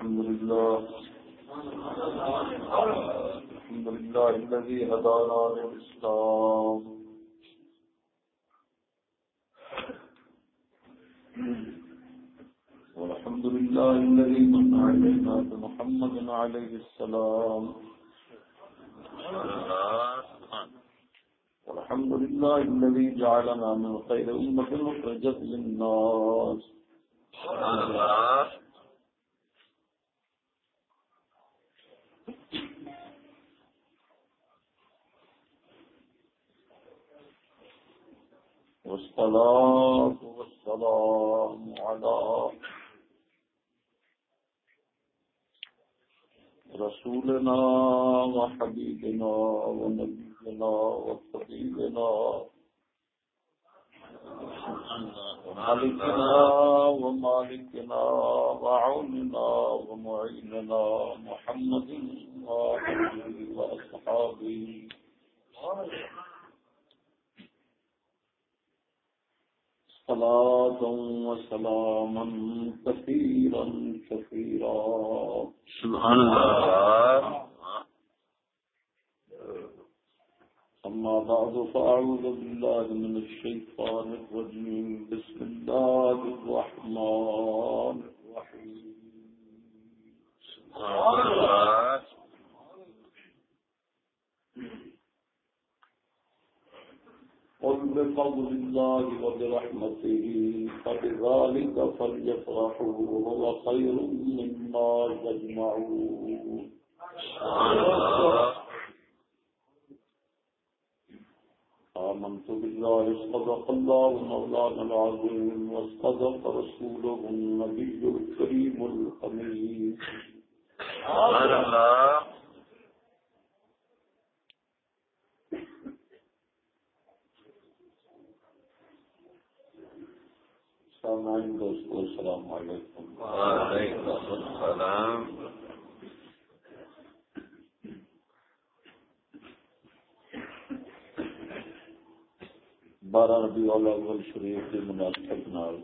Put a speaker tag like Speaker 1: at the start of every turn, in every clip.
Speaker 1: الحمد لله. الحمد لله الذي هدانا للإسلام. والحمد لله الذي من علينا بمحمد عليه السلام. والحمد لله الذي جعلنا من خير أمة مخرجت للناس. والصلاة والسلام على رسولنا وحبيبنا ونبينا وطبيبنا ومالكنا ومالكنا وعوننا ومعيننا محمد وآله وأصحابه صلاة وسلاما كثيرا كثيرا.
Speaker 2: سبحان الله
Speaker 1: أما بعد فأعوذ بالله من الشيطان الرجيم. بسم الله الرحمن الرحيم.
Speaker 2: سبحان الله
Speaker 1: قل بفضل الله وبرحمته، فبذلك فليفرحوا هو خير مما يجمعون. آمنت بالله، صدق الله مولانا العظيم وصدق رسوله النبي الكريم الحميد
Speaker 2: سبحان الله.
Speaker 1: سامعين دوستو السلام علیکم۔
Speaker 2: السلام۔
Speaker 1: بارہ ربیع الاول شریف کے مناسبت نال۔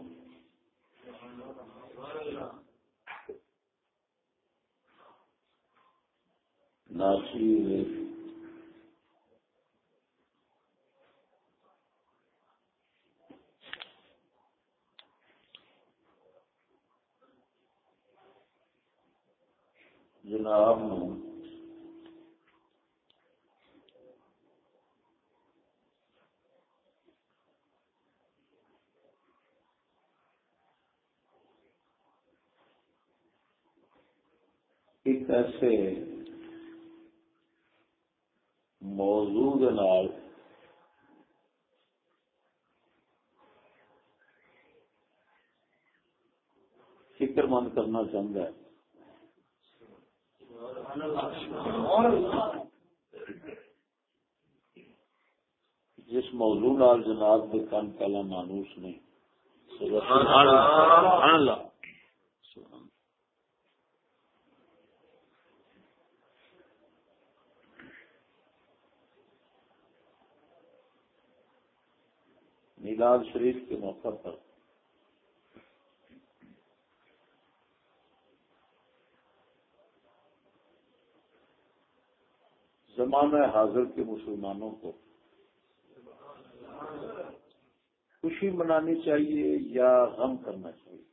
Speaker 1: ناصیر جناب نو۔ ایک ایسے موضوع نال فکر مند کرنا چاہتا ہے۔ جس موضوع نال جناب کے کن پہلا مانوس نے میلاد شریف کے موقع پر زمانہ حاضر کے مسلمانوں کو خوشی منانی چاہیے یا غم کرنا چاہیے؟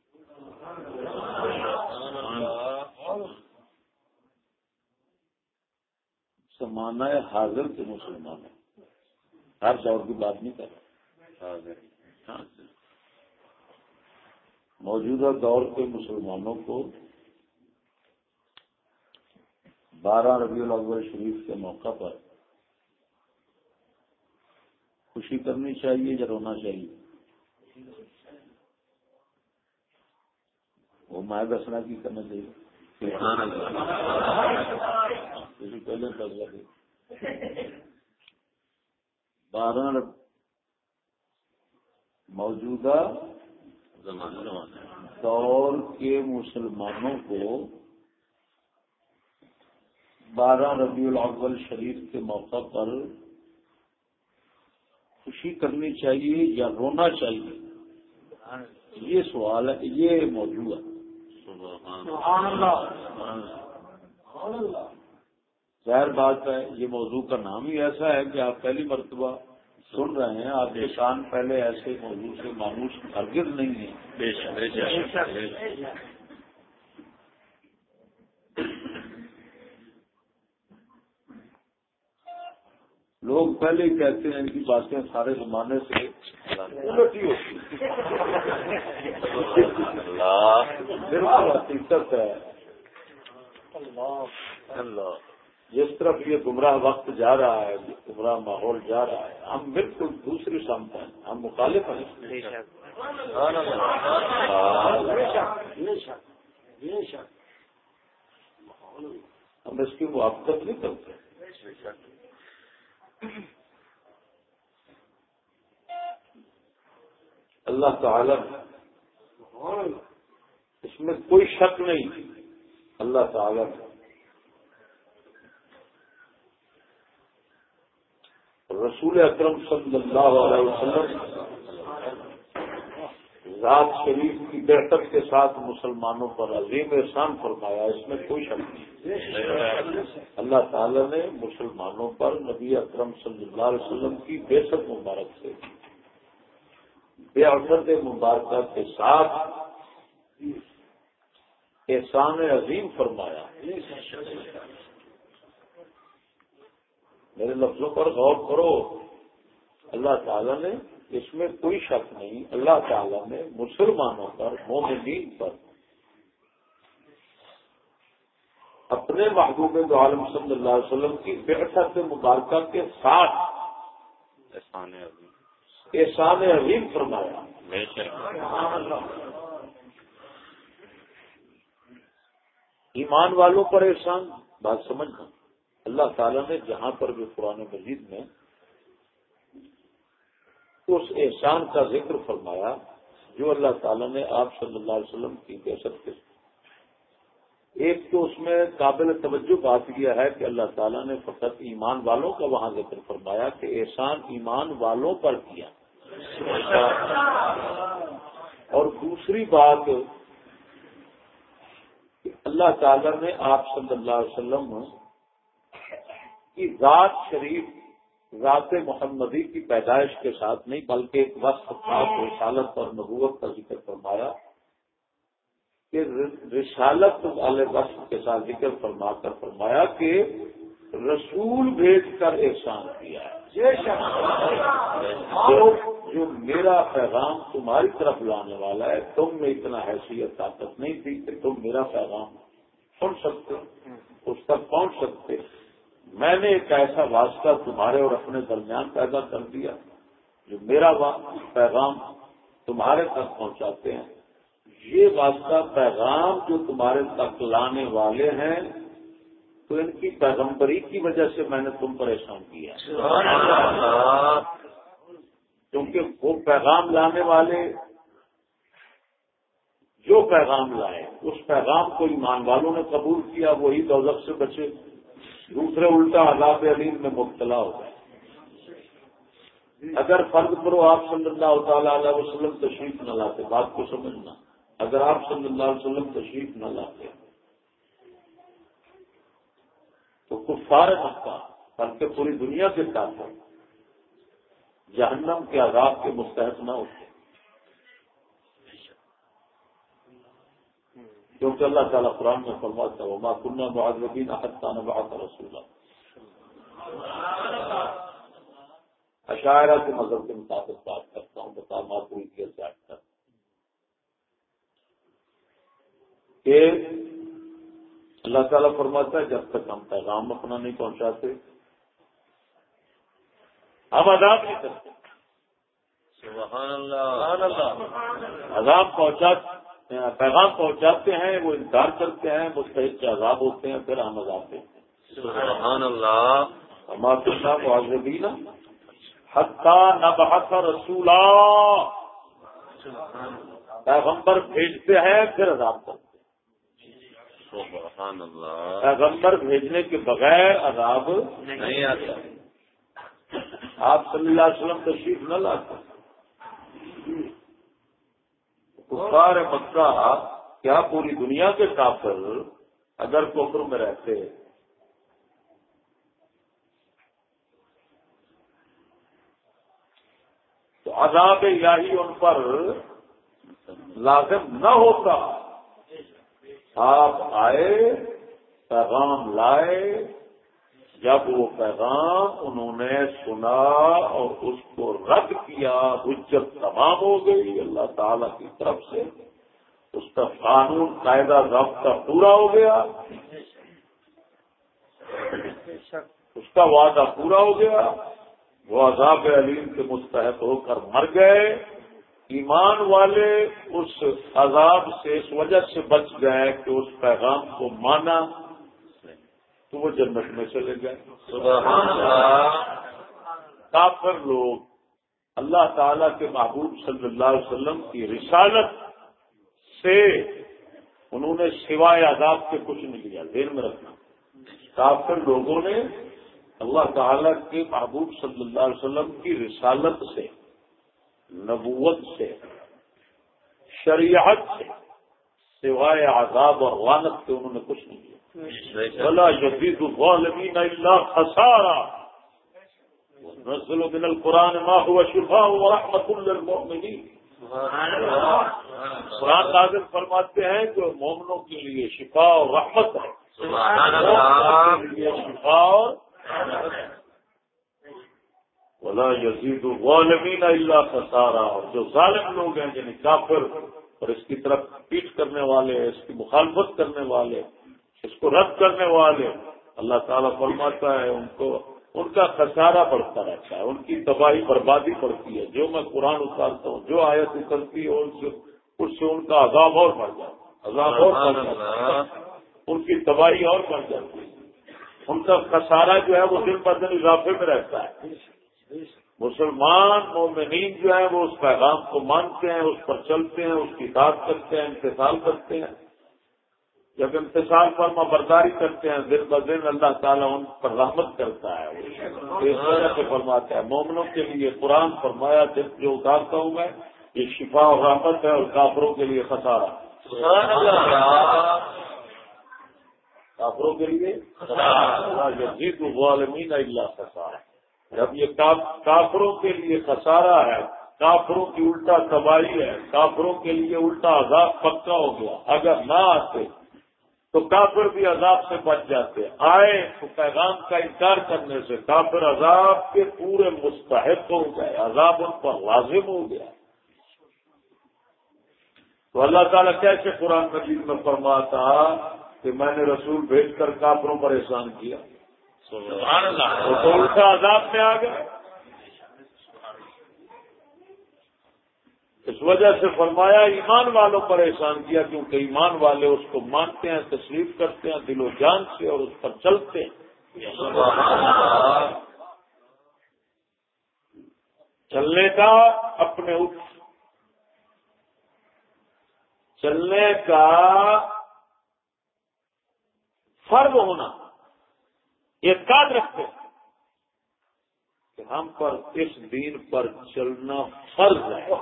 Speaker 1: زمانہ حاضر کے مسلمانوں ہر دور کی بات نہیں کر رہا موجودہ دور کے مسلمانوں کو بارہ ربیع الاول شریف کے موقع پر خوشی کرنی چاہیے یا رونا چاہیے؟ وہ میں دسنا کی کرنا چاہیے۔ پہلے بارہ موجودہ دور کے مسلمانوں کو بارہ ربیع الاول شریف کے موقع پر خوشی کرنی چاہیے یا رونا چاہیے؟ یہ سوال ہے یہ موضوع ہے۔ ظاہر بات ہے یہ موضوع کا نام ہی ایسا ہے کہ آپ پہلی مرتبہ سن رہے ہیں آپ کے کان پہلے ایسے موضوع سے مانوس ہرگز نہیں ہیں
Speaker 2: بے شک بے شک بے شک
Speaker 1: لوگ پہلے ہی کہتے ہیں ان کی باتیں سارے زمانے سے۔ الٹی ہوتی۔ حقیقت ہے۔
Speaker 2: اللہ۔
Speaker 1: جس طرف یہ گمراہ وقت جا رہا ہے گمراہ ماحول جا رہا ہے ہم بالکل دوسری سمت ہیں۔ ہم مخالف ہیں۔ ہم اس کی موافقت نہیں کرتے۔ اللہ تعالی اس میں کوئی شک نہیں۔ اللہ تعالی۔ رسول اکرم صلی اللہ علیہ وسلم ذات شریف کی بہتر کے ساتھ مسلمانوں پر عظیم احسان فرمایا، اس میں کوئی شک نہیں۔ اللہ تعالی نے مسلمانوں پر نبی اکرم صلی اللہ علیہ وسلم کی بے شک مبارک سے، بے اوسط مبارکہ کے ساتھ احسان عظیم فرمایا۔ میرے لفظوں پر غور کرو۔ اللہ تعالیٰ نے اس میں کوئی شک نہیں اللہ تعالیٰ نے مسلمانوں پر مومنین پر اپنے محبوب دو عالم صلی اللہ علیہ وسلم کی بحثت مبارکہ کے ساتھ
Speaker 2: احسان عظیم۔
Speaker 1: احسان عظیم فرمایا۔ ایمان والوں پر احسان بات سمجھنا۔ اللہ تعالیٰ نے جہاں پر بھی قرآن مجید میں اس احسان کا ذکر فرمایا جو اللہ تعالیٰ نے آپ صلی اللہ علیہ وسلم کی بحثت کے ایک تو اس میں قابل توجہ بات یہ ہے کہ اللہ تعالیٰ نے فقط ایمان والوں کا وہاں ذکر فرمایا کہ احسان ایمان والوں پر کیا۔ اور دوسری بات کہ اللہ تعالیٰ نے آپ صلی اللہ علیہ وسلم کی ذات شریف ذات محمدی کی پیدائش کے ساتھ نہیں بلکہ ایک وقت خاص رسالت اور نبوت کا ذکر فرمایا کہ رسالت والے وقت کے ساتھ ذکر فرما کر فرمایا کہ رسول بھیج کر احسان کیا ہے۔ جو میرا پیغام تمہاری طرف لانے والا ہے تم میں اتنا حیثیت طاقت نہیں تھی کہ تم میرا پیغام سن سکتے اس تک پہنچ سکتے۔ میں نے ایک ایسا واسطہ تمہارے اور اپنے درمیان پیدا کر دیا جو میرا پیغام تمہارے تک پہنچاتے ہیں۔ یہ واسطہ پیغام جو تمہارے تک لانے والے ہیں، تو ان کی پیغمبری کی وجہ سے میں نے تم پر احسان کیا۔ کیونکہ وہ پیغام لانے والے، جو پیغام لائے، اس پیغام کو ایمان والوں نے قبول کیا، وہی دولت سے بچے۔ دوسرے الٹا عذاب علیم میں مبتلا ہو گئے اگر فرض کرو آپ صلی اللہ تعالی علیہ وسلم تشریف نہ لاتے، بات کو سمجھنا۔ اگر آپ صلی اللہ علیہ وسلم تشریف نہ لاتے، تو کفار مکہ بلکہ پوری دنیا کے ساتھ جہنم کے عذاب کے مستحق نہ ہوتے۔ کیونکہ اللہ تعالیٰ قرآن میں فرماتا ہے ماں کنہ معذبین حتیٰ نبعث رسول اشاعرہ کے مذہب کے مطابق بات کرتا ہوں بتا معقول کی سیاٹ کر کہ اللہ تعالیٰ فرماتا ہے جب تک ہم پیغام اپنا نہیں پہنچاتے ہم عذاب نہیں کرتے۔
Speaker 2: سبحان اللہ۔
Speaker 1: عذاب پہنچاتے۔ پیغام پہنچاتے ہیں وہ انکار کرتے ہیں مستحق کے عذاب ہوتے ہیں پھر ہم عذاب دیتے ہیں۔
Speaker 2: سبحان اللہ۔
Speaker 1: ہمارے صاحب حتہ نہ بہت رسولا۔ پیغمبر بھیجتے ہیں پھر عذاب کرتے ہیں۔
Speaker 2: سبحان اللہ۔
Speaker 1: پیغمبر بھیجنے کے بغیر عذاب
Speaker 2: نہیں آتا۔
Speaker 1: آپ صلی اللہ علیہ وسلم تشریف نہ لاتے کفار مکہ کیا پوری دنیا کے کافر اگر کفر میں رہتے؟ تو عذاب الہی ان پر لازم نہ ہوتا۔ آپ آئے، پیغام لائے، جب وہ پیغام انہوں نے سنا اور اس کو رد کیا، حجت تمام ہو گئی، اللہ تعالی کی طرف سے اس کا قانون، قاعدہ، ضابطہ پورا ہو گیا۔ اس کا وعدہ پورا ہو گیا۔ وہ عذاب علیم کے مستحق ہو کر مر گئے۔ ایمان والے اس عذاب سے، اس وجہ سے بچ گئے کہ اس پیغام کو مانا۔ تو وہ جنت میں چلے گئے۔ کافر لوگ اللہ تعالی کے محبوب صلی اللہ علیہ وسلم کی رسالت سے انہوں نے سوائے عذاب کے کچھ نہیں لیا دیر میں رکھنا۔ کافر لوگوں نے اللہ تعالی کے محبوب صلی اللہ علیہ وسلم کی رسالت سے نبوت سے شریعت سے سوائے عذاب اور غانت کے انہوں نے کچھ نہیں کیا بلا الظالمين الا خسارا۔ ونزل من القران ما هو شفاء ورحمه للمؤمنين. قرآن نازل فرماتے ہیں جو مومنوں کے لیے شفا اور رحمت ہے. شفا اور بلا یزید الظالمین الا خسارا. اور جو ظالم لوگ ہیں یعنی کافر اور اس کی طرف پیٹ کرنے والے اس کی مخالفت کرنے والے اس کو رد کرنے والے اللہ تعالیٰ فرماتا ہے ان کو ان کا خسارہ بڑھتا رہتا ہے ان کی تباہی بربادی پڑتی ہے۔ جو میں قرآن اتارتا ہوں جو آیت اترتی ہے اس سے ان کا عذاب اور بڑھ جاتا عذاب اور بڑھ جاتا ان کی تباہی اور بڑھ جاتی ہے۔ ان کا خسارہ جو ہے وہ دن پر دن اضافے میں رہتا ہے۔ مسلمان مومنین جو ہے وہ اس پیغام کو مانتے ہیں اس پر چلتے ہیں اس کی بات کرتے ہیں انتظار کرتے ہیں۔ جب امتسال فرما برداری کرتے ہیں دن بدن اللہ تعالیٰ ان پر رحمت کرتا ہے۔ اس وجہ سے فرماتا ہے مومنوں کے لیے قرآن فرمایا جو اتارتا ہوں میں یہ شفا اور رحمت ہے اور کافروں کے لیے خسارہ۔ کافروں کے لیے جیت غالمین اللہ خسارہ۔ جب یہ کافروں کے لیے خسارہ ہے کافروں کی الٹا تباہی ہے کافروں کے لیے الٹا عذاب پکا ہو گیا۔ اگر نہ آتے تو کافر بھی عذاب سے بچ جاتے آئے تو پیغام کا انکار کرنے سے کافر عذاب کے پورے مستحق ہو گئے عذاب ان پر لازم ہو گیا۔ تو اللہ تعالیٰ کیسے قرآن مجید میں فرماتا کہ میں نے رسول بھیج کر کافروں پر احسان کیا؟ تو الٹا عذاب میں آ گئے۔ اس وجہ سے فرمایا ایمان والوں پر احسان کیا، کیونکہ ایمان والے اس کو مانتے ہیں، تشریف کرتے ہیں، دل و جان سے اور اس پر چلتے ہیں۔ چلنے کا اپنے اٹھ۔ چلنے کا فرض ہونا، یہ کاٹ رکھتے ہیں۔ کہ ہم پر اس دین پر چلنا فرض ہے۔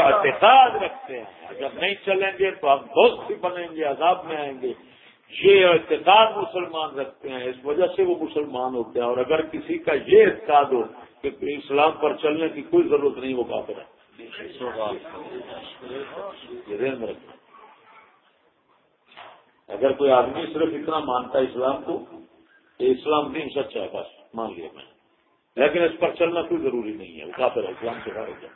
Speaker 1: اعتقاد رکھتے ہیں۔ اگر نہیں چلیں گے تو ہم دوست بھی بنیں گے، عذاب میں آئیں گے۔ یہ اعتقاد مسلمان رکھتے ہیں۔ اس وجہ سے وہ مسلمان ہوتے ہیں۔ اور اگر کسی کا یہ اعتقاد ہو کہ اسلام پر چلنے کی کوئی ضرورت نہیں، وہ کافر ہے۔ اگر کوئی آدمی صرف اتنا مانتا ہے اسلام کو، کہ اسلام دین سچ ہے، بس، مان لیا میں لیکن اس پر چلنا کوئی ضروری نہیں ہے، وہ کافر اسلام سے خارج ہے۔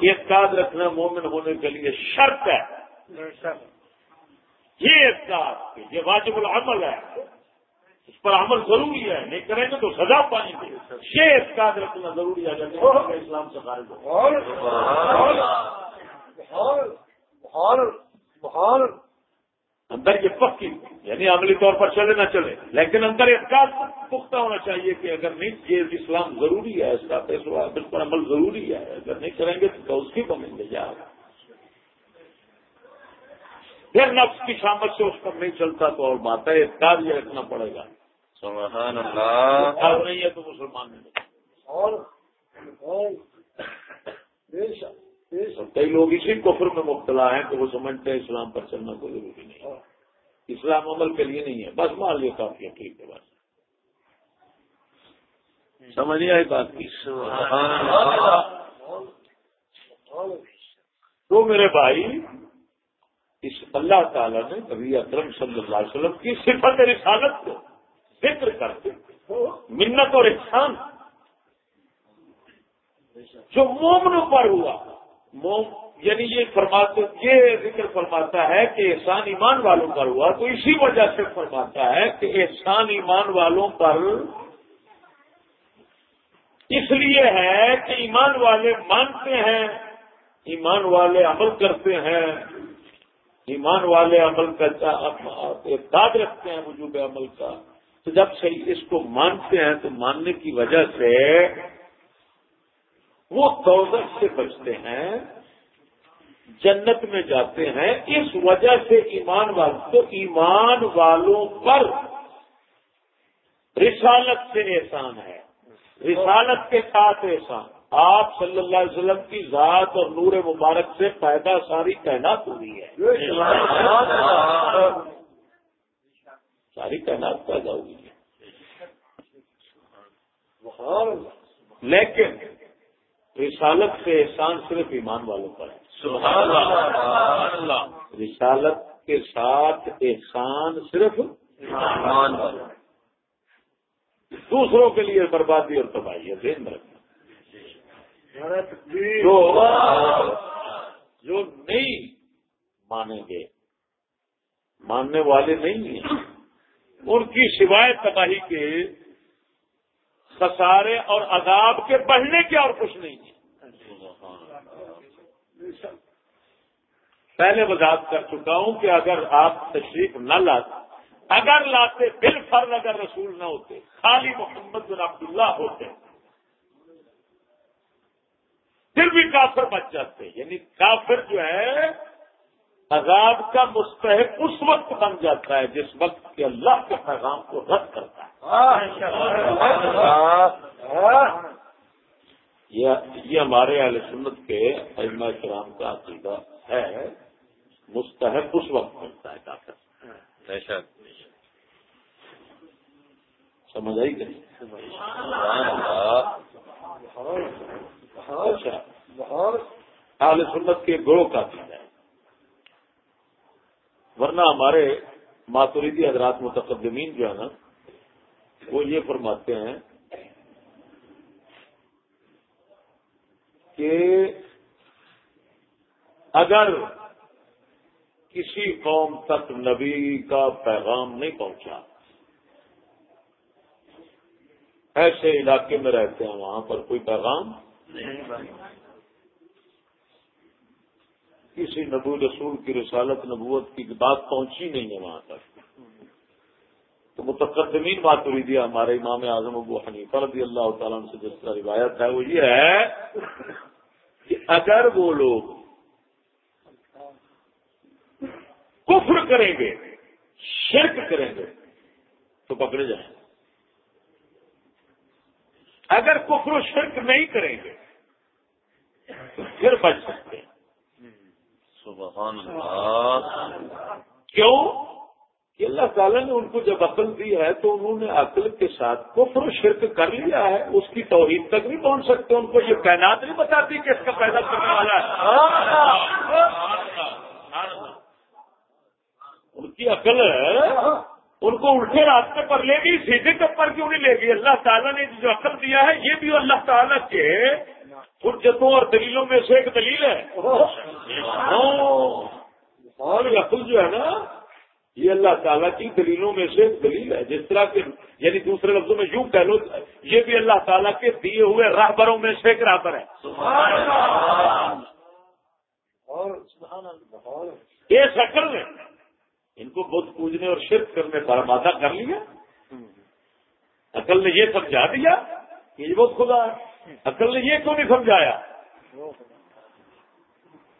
Speaker 1: یہ کاد رکھنا مومن ہونے کے لیے شرط ہے۔ یہ اعتقاد یہ واجب العمل ہے۔ اس پر عمل ضروری ہے، نہیں کریں گے تو سزا پائیں گے یہ اعتقاد رکھنا ضروری ہے اسلام سے خارج ہو اندر یہ پکی یعنی عملی طور پر چلے نہ چلے لیکن اندر احتیاط پختہ ہونا چاہیے کہ اگر نہیں یہ اسلام ضروری ہے اس کا فیصلہ اس پر عمل ضروری ہے اگر نہیں کریں گے تو اس کی بنیں گے یار پھر نفس کی شامت سے اس پر نہیں چلتا تو اور بات ہے احتیاط یہ رکھنا پڑے گا۔
Speaker 2: سبحان اللہ۔
Speaker 1: نہیں ہے تو مسلمان نہیں۔
Speaker 3: اور بے
Speaker 1: کئی لوگ اسی کفر میں مبتلا ہیں کہ وہ سمجھتے ہیں اسلام پر چلنا کوئی ضروری نہیں اسلام عمل کے لیے نہیں ہے۔ بس مان لیے کافی ہے، ٹھیک ہے، بس۔ سمجھ آئی بات کی؟ تو میرے بھائی، اس اللہ تعالیٰ نے کبھی اکرم صلی اللہ علیہ وسلم کی صفت رسالت کو ذکر کرتے منت اور احسان جو مومن پر ہوا۔ یعنی یہ فرماتے، یہ ذکر فرماتا ہے کہ احسان ایمان والوں پر ہوا، تو اسی وجہ سے فرماتا ہے کہ احسان ایمان والوں پر اس لیے ہے کہ ایمان والے مانتے ہیں، ایمان والے عمل کرتے ہیں، ایمان والے عمل کا، اعتقاد رکھتے ہیں وجوب عمل کا، تو جب سے اس کو مانتے ہیں، تو ماننے کی وجہ سے وہ دولت سے بچتے ہیں، جنت میں جاتے ہیں، اس وجہ سے ایمان والوں تو ایمان والوں پر رسالت سے احسان ہے۔ رسالت کے ساتھ احسان۔ آپ صلی اللہ علیہ وسلم کی ذات اور نور مبارک سے پیدا ساری تعینات ہوئی ہے۔ ساری تعینات پیدا ہوئی ہے۔ لیکن رسالت سے احسان صرف ایمان والوں پر ہے۔ سبحان اللہ۔ رسالت کے ساتھ احسان صرف ایمان والوں دوسروں کے لیے بربادی اور تباہی ہے دین رکھنا۔ جو جو نہیں مانیں گے ماننے والے نہیں ہیں۔ ان کی سوائے تباہی کے خسارے اور عذاب کے بڑھنے کے اور کچھ نہیں ہے۔ پہلے وضاحت کر چکا ہوں کہ اگر آپ تشریف نہ لاتے، اگر لاتے بل فرض اگر رسول نہ ہوتے، خالی محمد بن عبداللہ ہوتے، پھر بھی کافر بچ جاتے۔ یعنی کافر جو ہے، عذاب کا مستحق اس وقت بن جاتا ہے جس وقت کہ اللہ کے پیغام کو رد کرتا ہے۔ یہ ہمارے اہل سنت کے علم کرام کا عقیدہ ہے۔ مستحق اس وقت بنتا ہے کافر۔ سمجھ آئی کہ اچھا۔ سنت کے گروہ کا ہے۔ ورنہ ہمارے ماتوریدی حضرات متقدمین جو ہے نا، وہ یہ فرماتے ہیں کہ اگر کسی قوم تک نبی کا پیغام نہیں پہنچا، ایسے علاقے میں رہتے ہیں، وہاں پر کوئی پیغام کسی نبو رسول کی رسالت نبوت کی بات پہنچی نہیں ہے وہاں تک۔ تو متقدمین بات ہو رہی تھی، ہمارے امام اعظم ابو حنیفہ رضی اللہ تعالیٰ سے جس کا روایت ہے، وہ یہ ہے کہ اگر وہ لوگ کفر کریں گے، شرک کریں گے، تو پکڑے جائیں۔ اگر کفر و شرک نہیں کریں گے، تو پھر بچ سکتے ہیں۔
Speaker 2: سبحان اللہ.
Speaker 1: کیوں؟ کہ اللہ تعالیٰ نے ان کو جب عقل دی ہے تو انہوں نے عقل کے ساتھ کفر و شرک کر لیا ہے، اس کی توحید تک نہیں پہنچ سکتے، ان کو یہ کائنات نہیں بتاتی کہ اس کا پیدا کرنے والا ہے۔ ان کی عقل ان کو الٹے راستے پر لے گئی، سیدھے پر کیوں نہیں لے گئی؟ اللہ تعالیٰ نے جو عقل دیا ہے، یہ بھی اللہ تعالیٰ کے حجتوں اور دلیلوں میں سے ایک دلیل ہے۔ اور جو ہے نا، یہ اللہ تعالیٰ کی دلیلوں میں سے ایک دلیل ہے۔ جس طرح کے یعنی دوسرے لفظوں میں یوں کہہ لو، یہ بھی اللہ تعالیٰ کے دیے ہوئے راہبروں میں سے ایک راہبر ہے۔ یہ شکل میں ان کو بت پوجنے اور شرک کرنے پر مادہ کر لیا۔ عقل نے یہ سمجھا دیا کہ یہ بہت خدا ہے۔ عقل نے یہ کیوں نہیں سمجھایا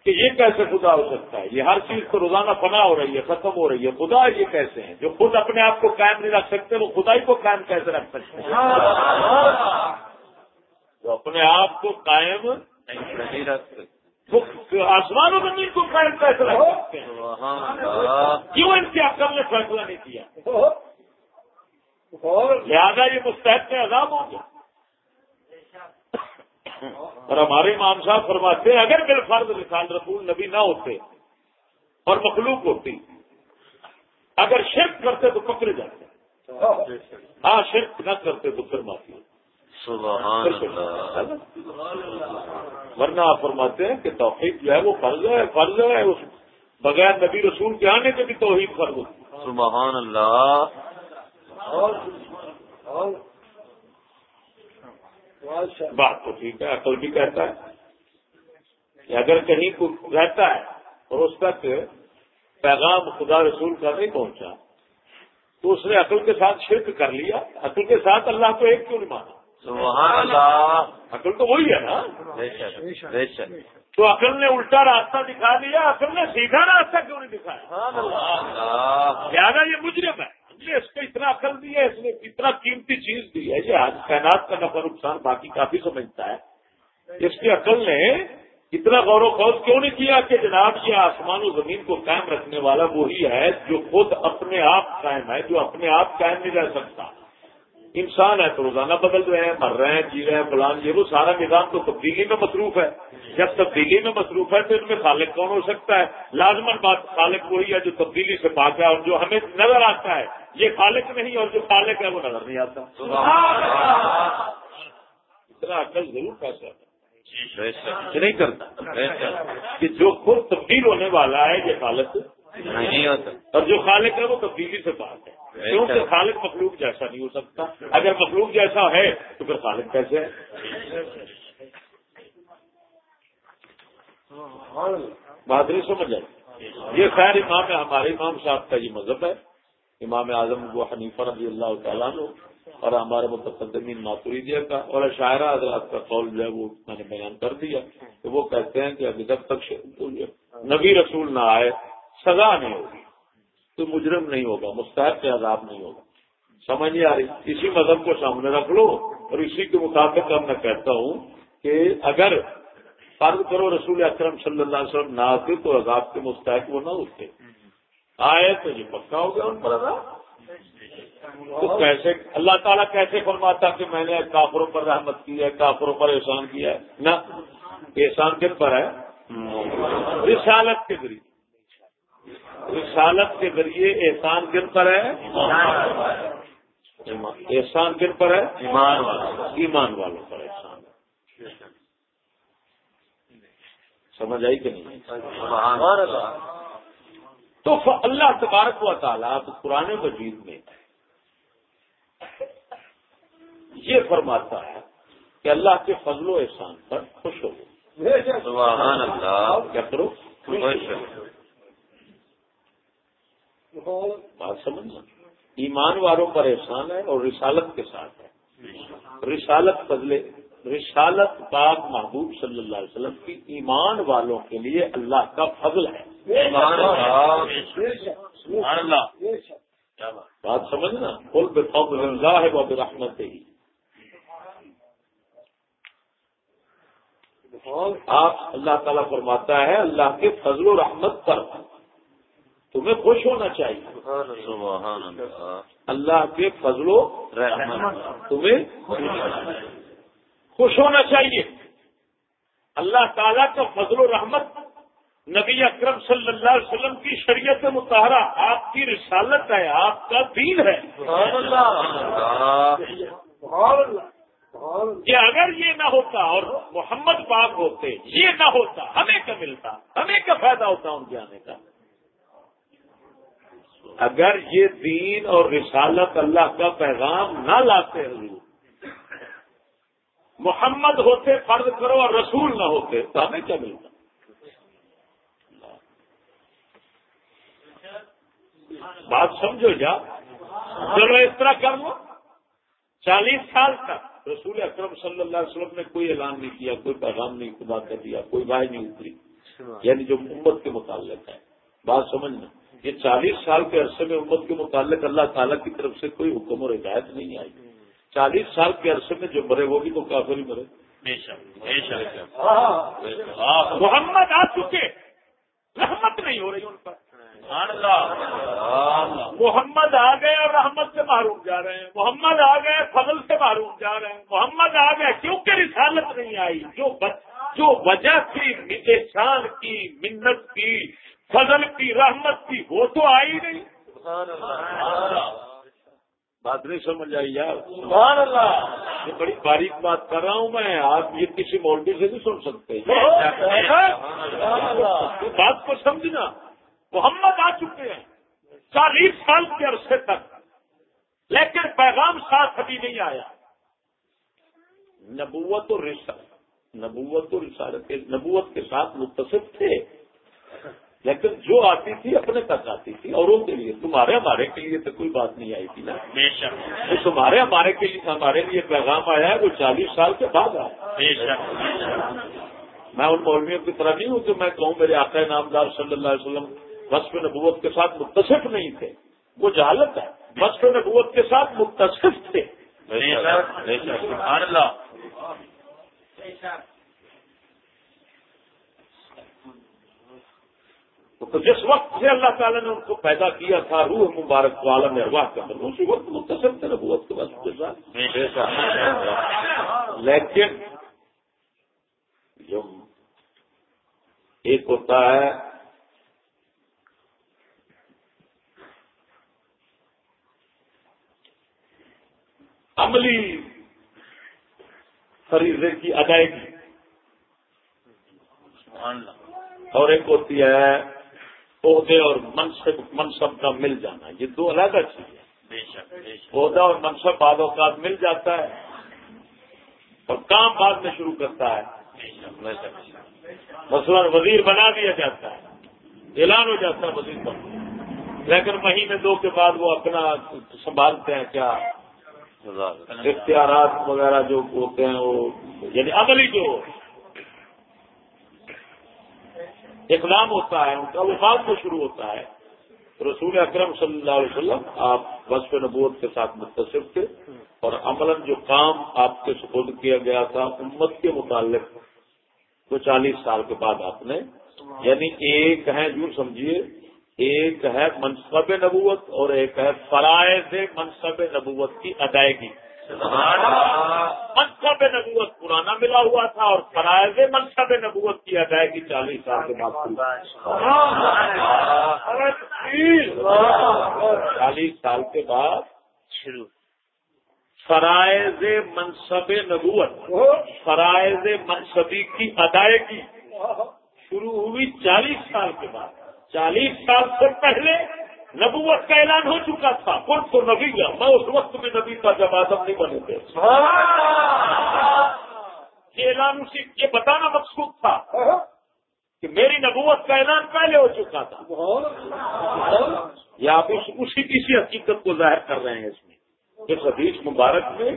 Speaker 1: کہ یہ کیسے خدا ہو سکتا ہے؟ یہ ہر چیز تو روزانہ فنا ہو رہی ہے، ختم ہو رہی ہے۔ خدا یہ کیسے ہیں؟ جو خود اپنے آپ کو قائم نہیں رکھ سکتے، وہ خدائی کو قائم کیسے رکھ سکتے ہیں؟ جو اپنے آپ کو قائم نہیں رکھ سکتے۔ آسمان و زمین کو قائم فیصلہ کرتے ہیں؟ کیوں ان کی عقل نے فیصلہ نہیں کیا؟ لہذا یہ مستحق عذاب ہوں گے اور ہمارے امام صاحب فرماتے ہیں اگر میرے فرض رسال رسول نبی نہ ہوتے اور مخلوق ہوتی اگر شرک کرتے تو پکڑے جاتے۔ ہاں شرک نہ کرتے تو پھر معافی ہوتی۔
Speaker 2: سبحان اللہ
Speaker 1: ورنہ آپ فرماتے ہیں کہ توحید جو ہے وہ فرض ہے فرض ہے اس بغیر نبی رسول کے آنے کے بھی توحید فرض ہوتی۔ ہے
Speaker 2: سبحان اللہ۔
Speaker 1: بات تو ٹھیک ہے عقل بھی کہتا ہے۔ کہ اگر کہیں کو رہتا ہے اور اس تک پیغام خدا رسول کا نہیں پہنچا تو اس نے عقل کے ساتھ شرک کر لیا۔ عقل کے ساتھ اللہ کو ایک کیوں نہیں مانا؟
Speaker 2: سبحان اللہ۔
Speaker 1: عقل تو وہی ہے نا۔
Speaker 2: بے شک۔ بے شک۔
Speaker 1: تو عقل نے الٹا راستہ دکھا دیا عقل نے سیدھا راستہ کیوں نہیں دکھایا؟
Speaker 2: سبحان اللہ۔
Speaker 1: لہٰذا یہ مجرم ہے۔ نے اس کو اتنا عقل دی ہے، اس نے اتنا قیمتی چیز دی ہے۔ یہ آج تعینات کا نفع نقصان باقی کافی سمجھتا ہے۔ اس کی عقل نے اتنا غور و خوض کیوں نہیں کیا کہ جناب یہ آسمان و زمین کو قائم رکھنے والا وہی ہے جو خود اپنے آپ قائم ہے، جو اپنے آپ قائم نہیں رہ سکتا۔ انسان ہے تو روزانہ بدل رہے ہیں مر رہے ہیں جی رہے ہیں فلان یہ وہ سارا نظام تو تبدیلی میں مصروف ہے۔ جب تبدیلی میں مصروف ہے تو ان میں خالق کون ہو سکتا ہے؟ لازمن بات خالق وہی ہے جو تبدیلی سے پاک ہے اور جو ہمیں نظر آتا ہے۔ یہ خالق نہیں اور جو خالق ہے وہ نظر نہیں آتا۔ اتنا عقل ضرور پیسہ ہے۔ کہ نہیں کرتا کہ جو خود تبدیل ہونے والا ہے یہ خالق اور جو خالق ہے وہ تبدیلی سے پاک ہے۔ کیونکہ خالق مخلوق جیسا نہیں ہو سکتا۔ اگر مخلوق جیسا ہے تو پھر خالق کیسے ہے؟ بات نہیں سمجھ آئی یہ خیر امام ہے ہمارے امام صاحب کا یہ مذہب ہے۔ امام اعظم وہ حنیفہ رضی اللہ تعالیٰ اور ہمارے متقدمین ماتوریدیا کا اور شاعرہ حضرات کا قول جو ہے وہ میں نے بیان کر دیا کہ وہ کہتے ہیں کہ ابھی جب تک نبی رسول نہ آئے سزا نہیں ہوگی۔ تو مجرم نہیں ہوگا، مستحق کے عذاب نہیں ہوگا۔ سمجھ نہیں آ رہی۔ اسی مذہب کو سامنے رکھ لو اور اسی کے مطابق اب میں کہتا ہوں کہ اگر فرض کرو رسول اکرم صلی اللہ علیہ وسلم نہ آتے تو عذاب کے مستحق وہ نہ ہوتے۔ آئے تو یہ پکا ہو گیا ان پر عذاب۔ تو کیسے، اللہ تعالیٰ کیسے فرماتا کہ میں نے کافروں پر رحمت کی ہے، کافروں پر احسان کیا ہے؟ نہ، احسان کن پر ہے؟ رسالت کے ذریعے۔ رسالت کے ذریعے احسان کن پر ہے؟ احسان کن پر ہے؟
Speaker 2: ایمان
Speaker 1: ایمان والوں پر احسان ہے۔ سمجھ آئی کہ نہیں؟ تو اللہ تبارک و تعالیٰ اب قرآن مجید میں یہ فرماتا ہے کہ اللہ کے فضل و احسان پر خوش ہو۔
Speaker 2: سبحان اللہ۔
Speaker 1: کیا کرو؟
Speaker 2: بے شک
Speaker 1: بات سمجھنا ایمان والوں پر احسان ہے اور رسالت کے ساتھ ہے۔ رسالت فضل رسالت پاک محبوب صلی اللہ علیہ وسلم کی ایمان والوں کے لیے اللہ کا فضل ہے۔
Speaker 2: بات۔
Speaker 1: بات سمجھنا کل بے فضل اللہ ہے وہ رحمت ہی آپ اللہ تعالیٰ فرماتا ہے اللہ کے فضل و رحمت پر۔ تمہیں خوش ہونا چاہیے۔
Speaker 2: سبحان اللہ
Speaker 1: اللہ۔ کے فضل و
Speaker 2: رحمت۔
Speaker 1: تمہیں خوش ہونا چاہیے۔ اللہ تعالیٰ کا فضل و رحمت نبی اکرم صلی اللہ علیہ وسلم کی شریعت مطالعہ آپ کی رسالت ہے آپ کا دین ہے۔ کہ اگر یہ نہ ہوتا اور محمد پاک ہوتے یہ نہ ہوتا ہمیں کیا ملتا؟ ہمیں کیا فائدہ ہوتا ان کے آنے کا؟ اگر یہ دین اور رسالت اللہ کا پیغام نہ لاتے حضور محمد ہوتے فرض کرو اور رسول نہ ہوتے تو ہمیں کیا ملتا؟ بات سمجھو جا چلو اس طرح کر لو۔ چالیس سال تک رسول اکرم صلی اللہ علیہ وسلم نے کوئی اعلان نہیں کیا کوئی پیغام نہیں خدا کر دیا کوئی بھائی نہیں اتری۔ یعنی جو امت کے متعلق ہے۔ بات سمجھنا۔ یہ چالیس سال کے عرصے میں امت کے متعلق اللہ تعالیٰ کی طرف سے کوئی حکم اور ہدایت نہیں آئی۔ چالیس سال کے عرصے میں جو مرے وہ بھی تو کافی مرے۔
Speaker 2: بے شک بے
Speaker 1: محمد آ چکے۔ رحمت نہیں ہو رہی ان پر۔ محمد آ گئے اور رحمت سے محروم جا رہے ہیں۔ محمد آ گئے فضل سے محروم جا رہے ہیں۔ محمد آ گئے کیونکہ رسالت نہیں آئی۔ جو جو وجہ تھی احسان کی منت کی فضل کی رحمت کی وہ تو آئی نہیں۔ بات نہیں سمجھ آئی یار۔ سبحان اللہ۔ یہ بڑی باریک بات کر رہا ہوں میں آپ یہ کسی مولوی سے نہیں سن سکتے۔ بات کو سمجھنا۔ محمد آ چکے ہیں چالیس سال کے عرصے تک۔ لیکن پیغام ساتھ ابھی نہیں آیا۔ نبوت اور رشت نبوت اور رسالت نبوت کے ساتھ متصف تھے۔ لیکن جو آتی تھی اپنے تک آتی تھی اوروں کے لیے تمہارے ہمارے کے لیے تو کوئی بات نہیں آئی تھی نا۔ تو تمہارے ہمارے کے لیے ہمارے لیے پیغام آیا ہے وہ چالیس سال کے بعد آیا۔ میں ان مولویوں کی طرح نہیں ہوں کہ میں کہوں میرے آقا نامدار صلی اللہ علیہ وسلم وصف نبوت کے ساتھ متصف نہیں تھے۔ وہ جہالت ہے۔ وصف نبوت کے ساتھ متصف تھے۔ تو جس وقت سے اللہ تعالیٰ نے ان کو پیدا کیا تھا روح مبارک والا ارواح کا اندر اسی وقت متصل تھے نبوت کے ساتھ لیکن جو ایک ہوتا ہے عملی فریضے کی ادائیگی۔ اور ایک ہوتی ہے عہدے اور منصب منصب کا مل جانا یہ دو علیحدہ چیز ہے عہدہ اور منصب بعد اوقات مل جاتا ہے اور کام بعد میں شروع کرتا ہے۔ مثلاً وزیر بنا دیا جاتا ہے۔ اعلان ہو جاتا ہے وزیر کا۔ لیکن مہینے دو کے بعد وہ اپنا سنبھالتے ہیں کیا۔ اختیارات وغیرہ جو ہوتے ہیں وہ یعنی عملی جو اقدام ہوتا ہے، ان کا وہ بعد شروع ہوتا ہے۔ رسول اکرم صلی اللہ علیہ وسلم، آپ وصف نبوت کے ساتھ متصف تھے اور عمل جو کام آپ کے سپرد کیا گیا تھا، امت کے متعلق تو چالیس سال کے بعد آپ نے یعنی ایک ہے جو سمجھیے، ایک ہے منصب نبوت اور ایک ہے فرائض منصب نبوت کی ادائیگی۔ منصب نبوت پرانا ملا ہوا تھا اور فرائض منصب نبوت کی ادائیگی چالیس سال کے بعد چالیس سال کے بعد شروع۔ فرائض منصب نبوت فرائض منصبی کی ادائیگی شروع ہوئی چالیس سال کے بعد۔ چالیس سال سے پہلے نبوت کا اعلان ہو چکا تھا کون تو نبی گیا میں اس وقت میں نبی کا جب آدم نہیں بنے تھے۔ یہ اعلان اسی یہ بتانا مقصود تھا کہ میری نبوت کا اعلان پہلے ہو چکا تھا۔ یا آپ اسی کسی حقیقت کو ظاہر کر رہے ہیں اس میں۔ اس حدیث مبارک میں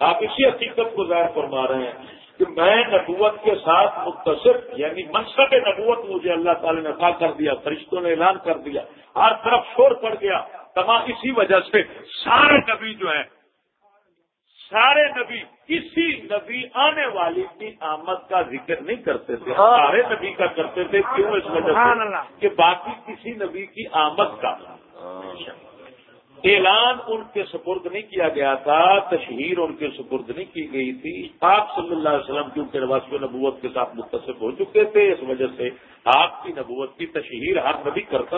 Speaker 1: آپ اسی حقیقت کو ظاہر فرما رہے ہیں۔ کہ میں نبوت کے ساتھ مختصر یعنی منصب نبوت مجھے اللہ تعالی نے عطا کر دیا فرشتوں نے اعلان کر دیا ہر طرف شور پڑ گیا تمام اسی وجہ سے سارے نبی جو ہیں سارے نبی کسی نبی آنے والی کی آمد کا ذکر نہیں کرتے تھے سارے نبی کا کرتے تھے کیوں؟ اس وجہ سے کہ باقی کسی نبی کی آمد کا۔ اعلان ان کے سپرد نہیں کیا گیا تھا تشہیر ان کے سپرد نہیں کی گئی تھی۔ آپ صلی اللہ علیہ وسلم کیونکہ رواس نبوت کے ساتھ متصف ہو چکے تھے اس وجہ سے آپ کی نبوت کی تشہیر ہر نبی کرتا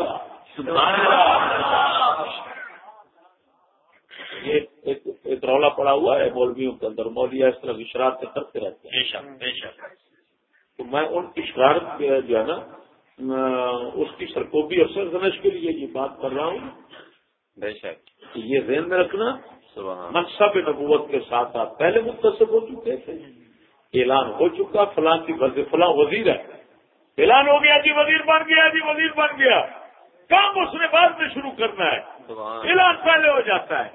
Speaker 1: یہ ایک رولا پڑا ہوا ہے مولویوں کے اندر۔ مولیا اس طرح اشرار سے کرتے رہتے ہیں۔ تو میں ان اشرارت جو ہے نا اس کی سرکوبی افسر سمجھ کے لیے یہ بات کر رہا ہوں۔ بے شک۔ یہ ذہن میں رکھنا منصب نبوت کے ساتھ آپ پہلے متصب ہو چکے تھے۔ اعلان ہو چکا فلاں کی فلاں وزیر ہے۔ اعلان ہو گیا جی وزیر بن گیا جی وزیر بن گیا۔ کام اس نے بعد میں شروع کرنا ہے۔ اعلان پہلے ہو جاتا ہے۔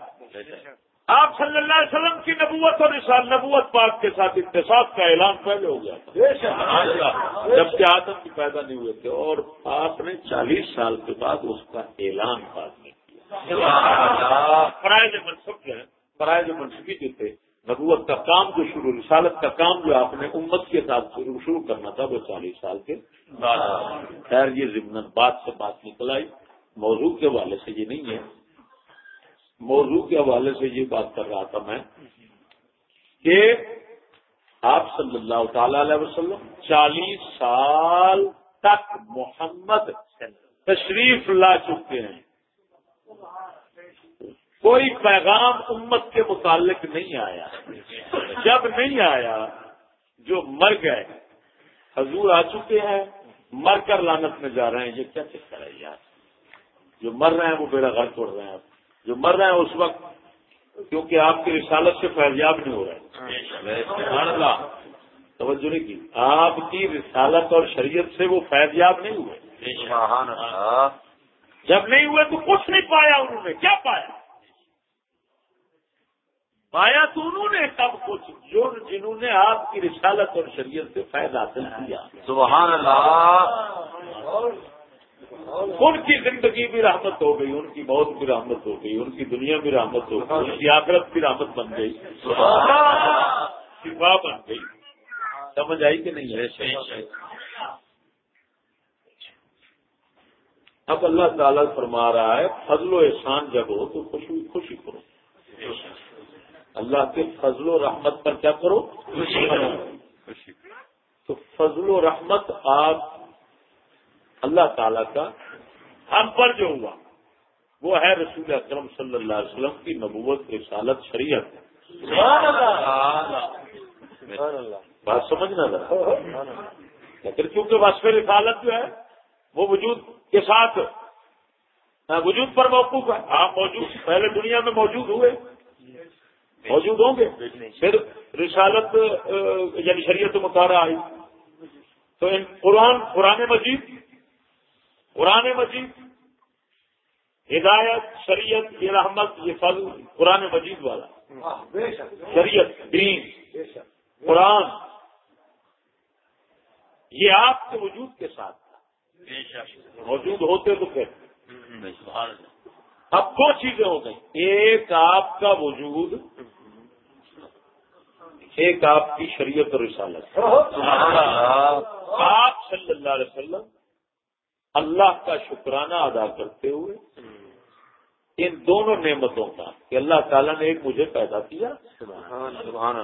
Speaker 1: آپ صلی اللہ علیہ وسلم کی نبوت اور رسال نبوت پاک کے ساتھ اتفاق کا اعلان پہلے ہو گیا۔ تھا جبکہ آدم کی پیدا نہیں ہوئے تھے اور آپ نے چالیس سال کے بعد اس کا اعلان بعد میں۔ فرائض منصب جو ہے فرائض منصبی جو تھے نبوت کا کام جو شروع، رسالت کا کام جو آپ نے امت کے ساتھ شروع کرنا تھا، وہ چالیس سال کے خیر، یہ ضمن بات سے بات نکل آئی۔ موضوع کے حوالے سے یہ نہیں ہے۔ موضوع کے حوالے سے یہ بات کر رہا تھا میں کہ آپ صلی اللہ تعالی علیہ وسلم چالیس سال تک محمد تشریف لا چکے ہیں۔ کوئی پیغام امت کے متعلق نہیں آیا۔ جب نہیں آیا، جو مر گئے، حضور آ چکے ہیں، مر کر لانت میں جا رہے ہیں۔ یہ کیا چکر ہے یار؟ جو مر رہے ہیں، وہ میرا گھر توڑ رہے ہیں۔ جو مر رہے ہیں، اس وقت کیونکہ آپ کی رسالت سے فیضیاب نہیں ہو رہے توجہ نہیں کی۔ آپ کی رسالت اور شریعت سے وہ فیضیاب نہیں ہوئے۔ جب نہیں ہوئے تو کچھ نہیں پایا انہوں نے کیا پایا؟ پایا تو انہوں نے سب کچھ جو جنہوں نے آپ کی رسالت اور شریعت سے فائدہ حاصل کیا۔
Speaker 2: سبحان اللہ۔
Speaker 1: ان کی زندگی بھی رحمت ہو گئی ان کی موت بھی رحمت ہو گئی ان کی دنیا بھی رحمت ہو گئی ان کی آخرت بھی رحمت بن گئی۔ شفا بن گئی۔ سمجھ آئی کہ نہیں؟ ہے اب اللہ تعالیٰ فرما رہا ہے فضل و احسان جب ہو تو خوشی خوشی کرو۔ اللہ کے فضل و رحمت پر کیا کرو؟ تو فضل و رحمت آپ اللہ تعالی کا ہم پر جو ہوا وہ ہے رسول اکرم صلی اللہ علیہ وسلم کی نبوت رسالت شریعت۔ بات سمجھنا تھا لیکن کیونکہ وصف رسالت جو ہے وہ وجود کے ساتھ وجود پر موقف ہے۔ آپ موجود پہلے دنیا میں موجود ہوئے۔ موجود ہوں گے۔ پھر رسالت یعنی شریعت مطالعہ آئی۔ تو ان قرآن قرآن مجید قرآن مجید ہدایت شریعت یہ رحمت یہ فضل قرآن مجید والا۔ شریعت دین قرآن۔ یہ آپ کے وجود کے ساتھ۔ موجود ہوتے تو پھر. اب دو چیزیں ہو گئی ایک آپ کا وجود ایک آپ کی شریعت اور رسالت. آپ صلی اللہ علیہ وسلم اللہ کا شکرانہ ادا کرتے ہوئے ان دونوں نعمتوں کا کہ اللہ تعالیٰ نے ایک مجھے پیدا کیا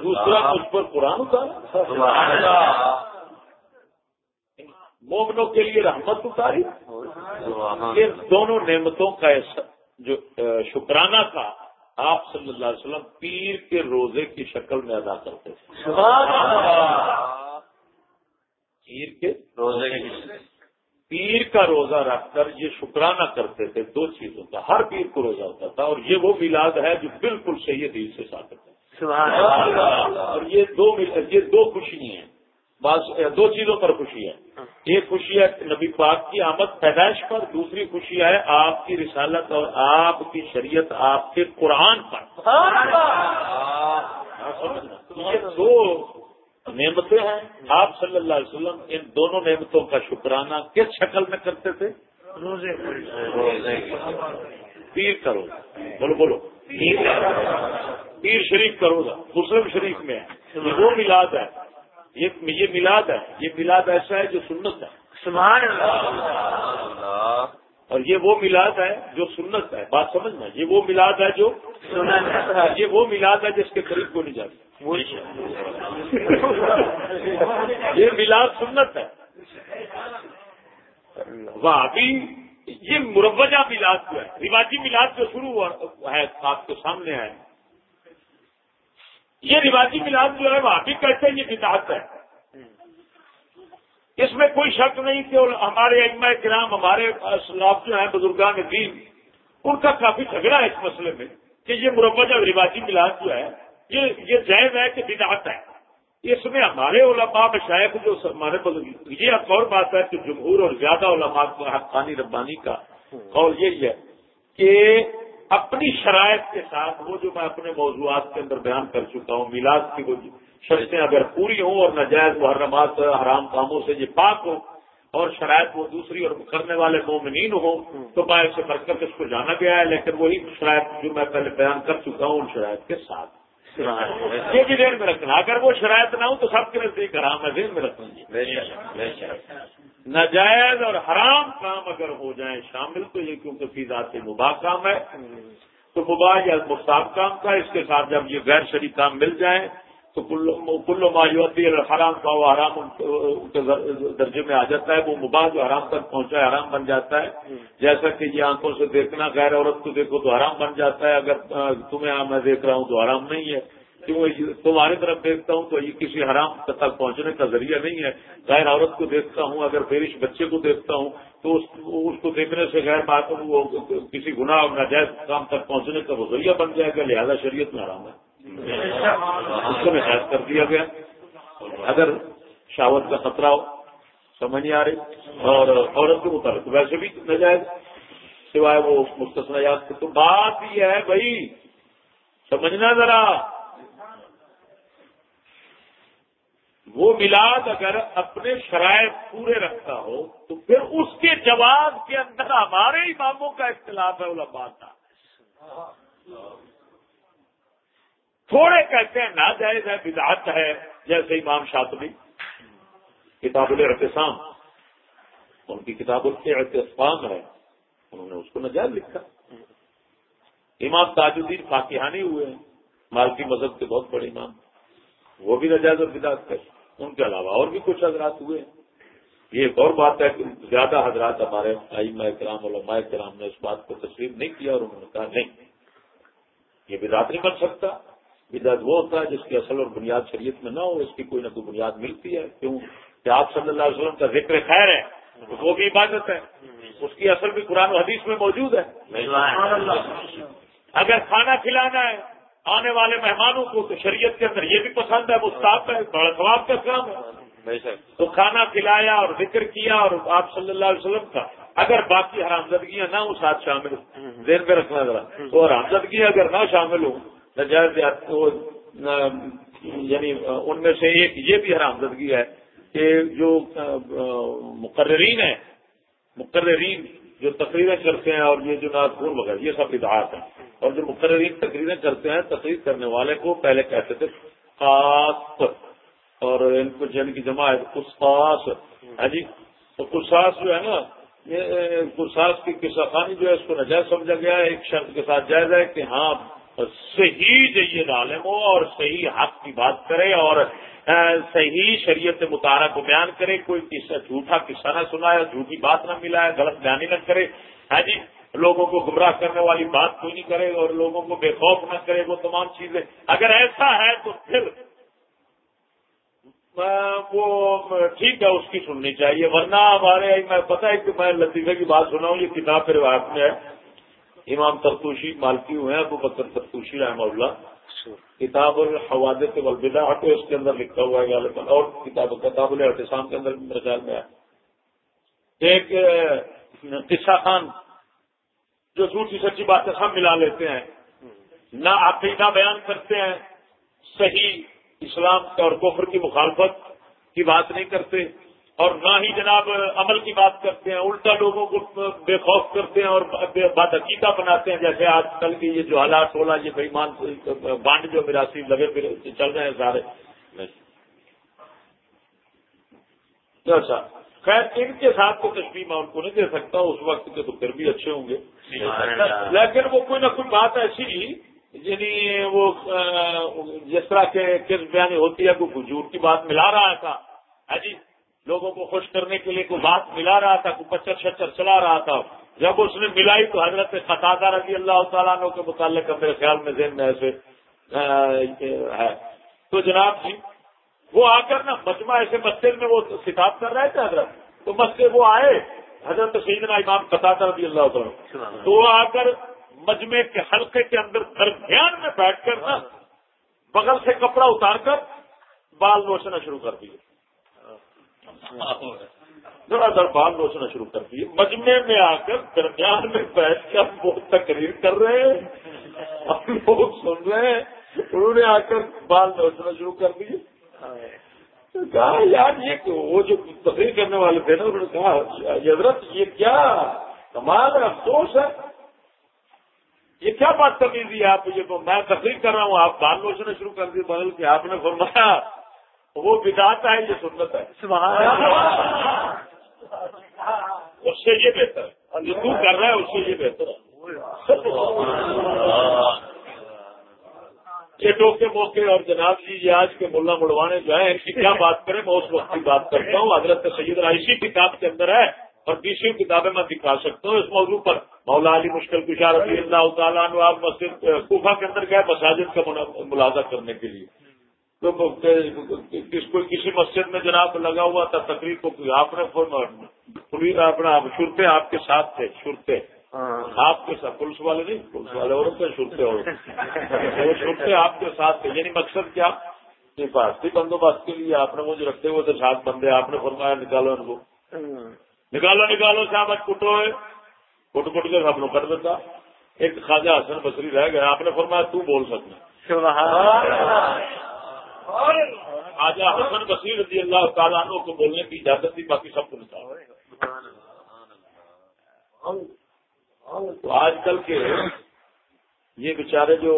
Speaker 1: دوسرا مجھ پر قرآن اتارا. مومنوں کے لیے رحمت اتاری۔ ان دونوں نعمتوں کا جو شکرانہ تھا آپ صلی اللہ علیہ وسلم پیر کے روزے کی شکل میں ادا کرتے تھے۔ پیر کے روزے پیر کا روزہ رکھ کر یہ شکرانہ کرتے تھے دو چیزوں کا۔ ہر پیر کو روزہ ہوتا تھا اور یہ وہ میلاد ہے جو بالکل صحیح دل سے ساتھ ہے اور یہ دو یہ دو خوشی ہیں۔ بس دو چیزوں پر خوشی ہے۔ ایک خوشی ہے نبی پاک کی آمد پیدائش پر دوسری خوشی ہے آپ کی رسالت اور آپ کی شریعت آپ کے قرآن پر۔ یہ دو نعمتیں ہیں۔ آپ صلی اللہ علیہ وسلم ان دونوں نعمتوں کا شکرانہ کس شکل میں کرتے تھے؟ روزے پیر کرو بولو بولو۔ پیر شریف کرو گا مسلم شریف میں وہ میلاد ہے۔ یہ میلاد ہے یہ میلاد ایسا ہے جو سنت ہے۔
Speaker 2: سبحان اللہ۔
Speaker 1: اور یہ وہ میلاد ہے جو سنت ہے۔ بات سمجھنا یہ وہ میلاد ہے جو سنت ہے۔ یہ وہ میلاد ہے جس کے قریب کو نہیں جاتی یہ میلاد سنت ہے۔ وہ ابھی یہ مروجہ میلاد جو ہے رواجی میلاد جو شروع ہوا ہے آپ کے سامنے ہے۔ یہ رواجی میلاد جو ہے وہ ابھی کہتے ہیں، یہ بدعت ہے۔ اس میں کوئی شک نہیں کہ ہمارے اجماع کرام، ہمارے اسلاف جو ہیں، بزرگان دین، ان کا کافی جھگڑا ہے اس مسئلے میں کہ یہ مروجہ رواجی میلاد جو ہے، یہ یہ جائز ہے کہ بدعت ہے۔ اس میں ہمارے علماء شاید جو ہمارے یہ ایک اور بات ہے کہ جمہور اور زیادہ علماء حقانی ربانی کا اور یہی ہے کہ اپنی شرائط کے ساتھ، وہ جو میں اپنے موضوعات کے اندر بیان کر چکا ہوں، میلاد کی وہ شرطیں اگر پوری ہوں اور نجائز محرمات حرام کاموں سے یہ پاک ہو اور شرائط وہ دوسری اور کرنے والے مومنین ہوں، تو میں اسے بڑھ اس کو جانا گیا ہے، لیکن وہی شرائط جو میں پہلے بیان کر چکا ہوں ان شرائط کے ساتھ۔ یہ بھی ذہن میں رکھنا اگر وہ شرائط نہ ہو تو سب کے نزدیک حرام ہے ذہن میں رکھنا ناجائز اور حرام کام اگر ہو جائیں شامل تو یہ کیونکہ فی ذات سے مباح کام ہے۔ تو مباح یا مختاب کام کا اس کے ساتھ جب یہ غیر شریف کام مل جائیں تو کلو مایوتی حرام کا وہ حرام کے درجے میں آ جاتا ہے وہ مباح جو حرام تک پہنچا ہے حرام بن جاتا ہے۔ جیسا کہ یہ آنکھوں سے دیکھنا غیر عورت کو دیکھو تو حرام بن جاتا ہے۔ اگر تمہیں میں دیکھ رہا ہوں تو حرام نہیں ہے۔ کیوں؟ تمہاری طرف دیکھتا ہوں تو یہ کسی حرام تک پہنچنے کا ذریعہ نہیں ہے۔ غیر عورت کو دیکھتا ہوں اگر پیرش بچے کو دیکھتا ہوں تو اس کو دیکھنے سے غیر بات وہ کسی گناہ اور ناجائز کام تک پہنچنے کا وہ ذریعہ بن جائے گا لہذا شریعت میں حرام ہے۔ اس کو نجائز کر دیا گیا۔ اگر شاوت کا خطرہ ہو، سمجھ نہیں آ رہی۔ اور عورت کے متعلق ویسے بھی نجائز سوائے وہ مختصر یاد تو بات یہ ہے بھائی، سمجھنا ذرا۔ وہ ملاد اگر اپنے شرائط پورے رکھتا ہو، تو پھر اس کے جواب کے اندر ہمارے اماموں کا اختلاف ہے، علماء کا۔ تھوڑے کہتے ہیں ناجائز ہے، بدعت ہے، جیسے امام شاطبی، کتاب الاعتصام۔ ان کی کتاب الاعتصام ہے، انہوں نے اس کو نجائز لکھا۔ امام تاج الدین فاقیانی ہوئے ہیں، مالکی مذہب کے بہت بڑے امام۔ وہ بھی نجائز اور بدعت ہے۔ ان کے علاوہ اور بھی کچھ حضرات ہوئے ہیں۔ یہ ایک اور بات ہے کہ زیادہ حضرات ہمارے علماء کرام علماء کرام نے اس بات کو تسلیم نہیں کیا اور انہوں نے کہا نہیں، یہ بدعت نہیں بن سکتا۔ بدعت وہ ہوتا ہے جس کی اصل اور بنیاد شریعت میں نہ ہو اس کی کوئی نہ کوئی بنیاد ملتی ہے۔ کیوں؟ کہ آپ صلی اللہ علیہ وسلم کا ذکر خیر ہے وہ بھی عبادت ہے۔ اس کی اصل بھی قرآن و حدیث میں موجود ہے۔ اگر کھانا کھلانا ہے آنے والے مہمانوں کو تو شریعت کے اندر یہ بھی پسند ہے مستعف ہے بڑا ثواب کا کام ہے۔ تو کھانا کھلایا اور ذکر کیا اور آپ صلی اللہ علیہ وسلم کا اگر باقی حرامزدگیاں نہ ہوں ساتھ شامل دیر میں رکھنا ذرا۔ تو حرامزدگی اگر نہ شامل ہوں نجائز یعنی ان میں سے ایک یہ بھی حرامزدگی ہے کہ جو مقررین ہیں، مقررین جو تقریریں کرتے ہیں اور یہ جو ناگپور وغیرہ، یہ سب ادارات ہیں۔ اور جو مقررین تقریریں کرتے ہیں، تقریر کرنے والے کو پہلے کہتے تھے، خاص اور ان کو جن کی جمع ہے۔ کساس ہے جی؟ تو کساس جو ہے نا، یہ کساس کی قصہ خانی جو ہے، اس کو نجائز سمجھا گیا ہے۔ ایک شرط کے ساتھ جائز ہے کہ ہاں صحیح جید عالم ہو اور صحیح حق کی بات کرے اور صحیح شریعت مطالعہ کو بیان کرے، کوئی قصہ جھوٹا قصہ نہ سنائے، جھوٹی بات نہ ملائے، غلط بیانی نہ کرے ہے جی؟ لوگوں کو گمراہ کرنے والی بات کوئی نہیں کرے اور لوگوں کو بے خوف نہ کرے، وہ تمام چیزیں۔ اگر ایسا ہے تو پھر وہ ٹھیک ہے، اس کی سننی چاہیے۔ ورنہ ہمارے، میں پتہ ہے کہ میں لطیفے کی بات سنا ہوں یہ کتاب پھر آپ میں ہے۔ امام ترتوشی مالکی ہوئے ہیں ابو بکر ترتوشی رحمہ اللہ۔ کتاب الحواد والبدع تو اس کے اندر لکھا ہوا ہے اور کتاب کتاب الحتسام کے اندر میرے خیال میں ہے۔ ایک قصہ خان جو جھوٹی سچی باتیں سب ملا لیتے ہیں۔ نہ عقیدہ بیان کرتے ہیں۔ صحیح اسلام اور کفر کی مخالفت کی بات نہیں کرتے۔ اور نہ ہی جناب عمل کی بات کرتے ہیں الٹا لوگوں کو بے خوف کرتے ہیں اور بات عقیدہ بناتے ہیں جیسے آج کل کی یہ جو حالات ٹولہ یہ بےمان بانڈ جو میراسی لگے پھر چل رہے ہیں سارے۔ اچھا خیر ان کے ساتھ تو تشریح میں ان کو نہیں دے سکتا اس وقت کے تو پھر بھی اچھے ہوں گے۔ لیکن وہ کوئی نہ کوئی بات ایسی یعنی وہ جس طرح کے کس بیانی ہوتی ہے کوئی جھوٹ کی بات ملا رہا تھا ہے جی؟ لوگوں کو خوش کرنے کے لیے کوئی بات ملا رہا تھا کوئی پچر شچر چلا رہا تھا۔ جب اس نے ملائی تو حضرت خطا رضی اللہ تعالیٰ کے متعلق میرے خیال میں ذہن میں ایسے ہے۔ تو جناب جی وہ آ کر نا مجمع ایسے مسجد میں وہ خطاب کر رہے تھے حضرت۔ تو مسجد وہ آئے حضرت سیدنا امام قطع رضی اللہ تعالیٰ تو وہ آ کر مجمع کے حلقے کے اندر درمیان میں بیٹھ کر نا بغل سے کپڑا اتار کر بال نوچنا شروع کر دیے۔ ذرا در بال شروع کر دیے مجمع میں آ کر درمیان میں بیٹھ کر وہ تقریر کر رہے ہیں۔ لوگ سن رہے ہیں۔ انہوں نے آ کر بال نوچنا شروع کر دیے کہا، یار، یہ وہ جو تقریر کرنے والے تھے نا، انہوں نے کہا حضرت، یہ کیا کمال افسوس ہے۔ یہ کیا بات کر لیجیے آپ؟ یہ تو میں تقریر کر رہا ہوں، آپ بال لوچنا شروع کر دیے بدل کے آپ نے فرمایا وہ بداتا ہے یہ سنت ہے۔ اس سے یہ بہتر ہے۔ جو تو کر رہا ہے اس سے یہ بہتر ہے۔ چیٹوں کے موقع اور جناب جی یہ آج کے ملا مڑوانے جو ہیں ان کی کیا بات کریں؟ میں اس وقت کی بات کرتا ہوں۔ حضرت سید رائشی کتاب کے اندر ہے اور تیسری کتابیں میں دکھا سکتا ہوں۔ اس موضوع پر مولا علی مشکل کشار رضی اللہ تعالیٰ آپ مسجد کوفہ کے اندر گئے مساجد کا ملازہ کرنے کے لیے۔ تو کوئی کسی مسجد میں جناب لگا ہوا تھا تقریب کو آپ نے اپنا شرتے آپ کے ساتھ تھے شرتے ہاں۔ آپ کے ساتھ پولیس والے نہیں پولیس والے اور شرتے اور شرتے آپ کے ساتھ تھے یعنی مقصد کیا؟ حفاظتی بندوبست کے لیے آپ نے مجھے رکھتے ہوئے تھے سات بندے آپ نے فرمایا نکالو ان کو۔ ہاں۔ نکالو نکالو صاحب کٹو ہے۔ کٹ کٹ کے سب لوگ کر دیتا۔ ایک خواجہ حسن بصری رہ گیا آپ نے فرمایا تو بول سکنا۔ خواجہ حسن بصیر رضی اللہ تعالیٰ عنہ کو بولنے کی اجازت دی، باقی سب کو نکال تو آج کل کے یہ بیچارے جو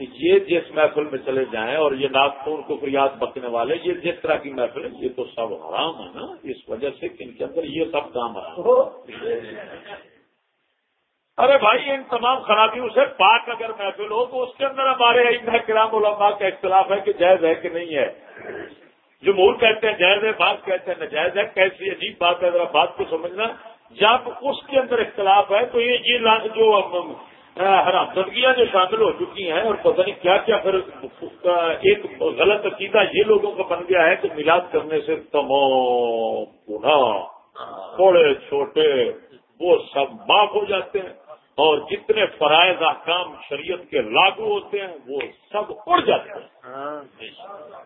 Speaker 1: یہ جس محفل میں چلے جائیں اور یہ ناگپور کو فریاد بکنے والے، یہ جس طرح کی محفل ہے، یہ تو سب حرام ہے نا، اس وجہ سے ان کے اندر یہ سب کام ہے۔ ارے بھائی ان تمام خرابیوں سے پاک اگر محفل ہو تو اس کے اندر ہمارے کرام علماء کا اختلاف ہے کہ جائز ہے کہ نہیں ہے۔ جمہور کہتے ہیں جائز ہے بات کہتے ہیں نجائز ہے۔ کیسی عجیب بات ہے ذرا بات کو سمجھنا۔ جب اس کے اندر اختلاف ہے تو یہ جو حرامدگیاں جو شامل ہو چکی ہیں اور پتہ نہیں کیا کیا پھر ایک غلط عقیدہ یہ لوگوں کا بن گیا ہے کہ میلاد کرنے سے تمام گناہ تھوڑے چھوٹے وہ سب معاف ہو جاتے ہیں۔ اور جتنے فرائض احکام شریعت کے لاگو ہوتے ہیں وہ سب اڑ جاتے ہیں۔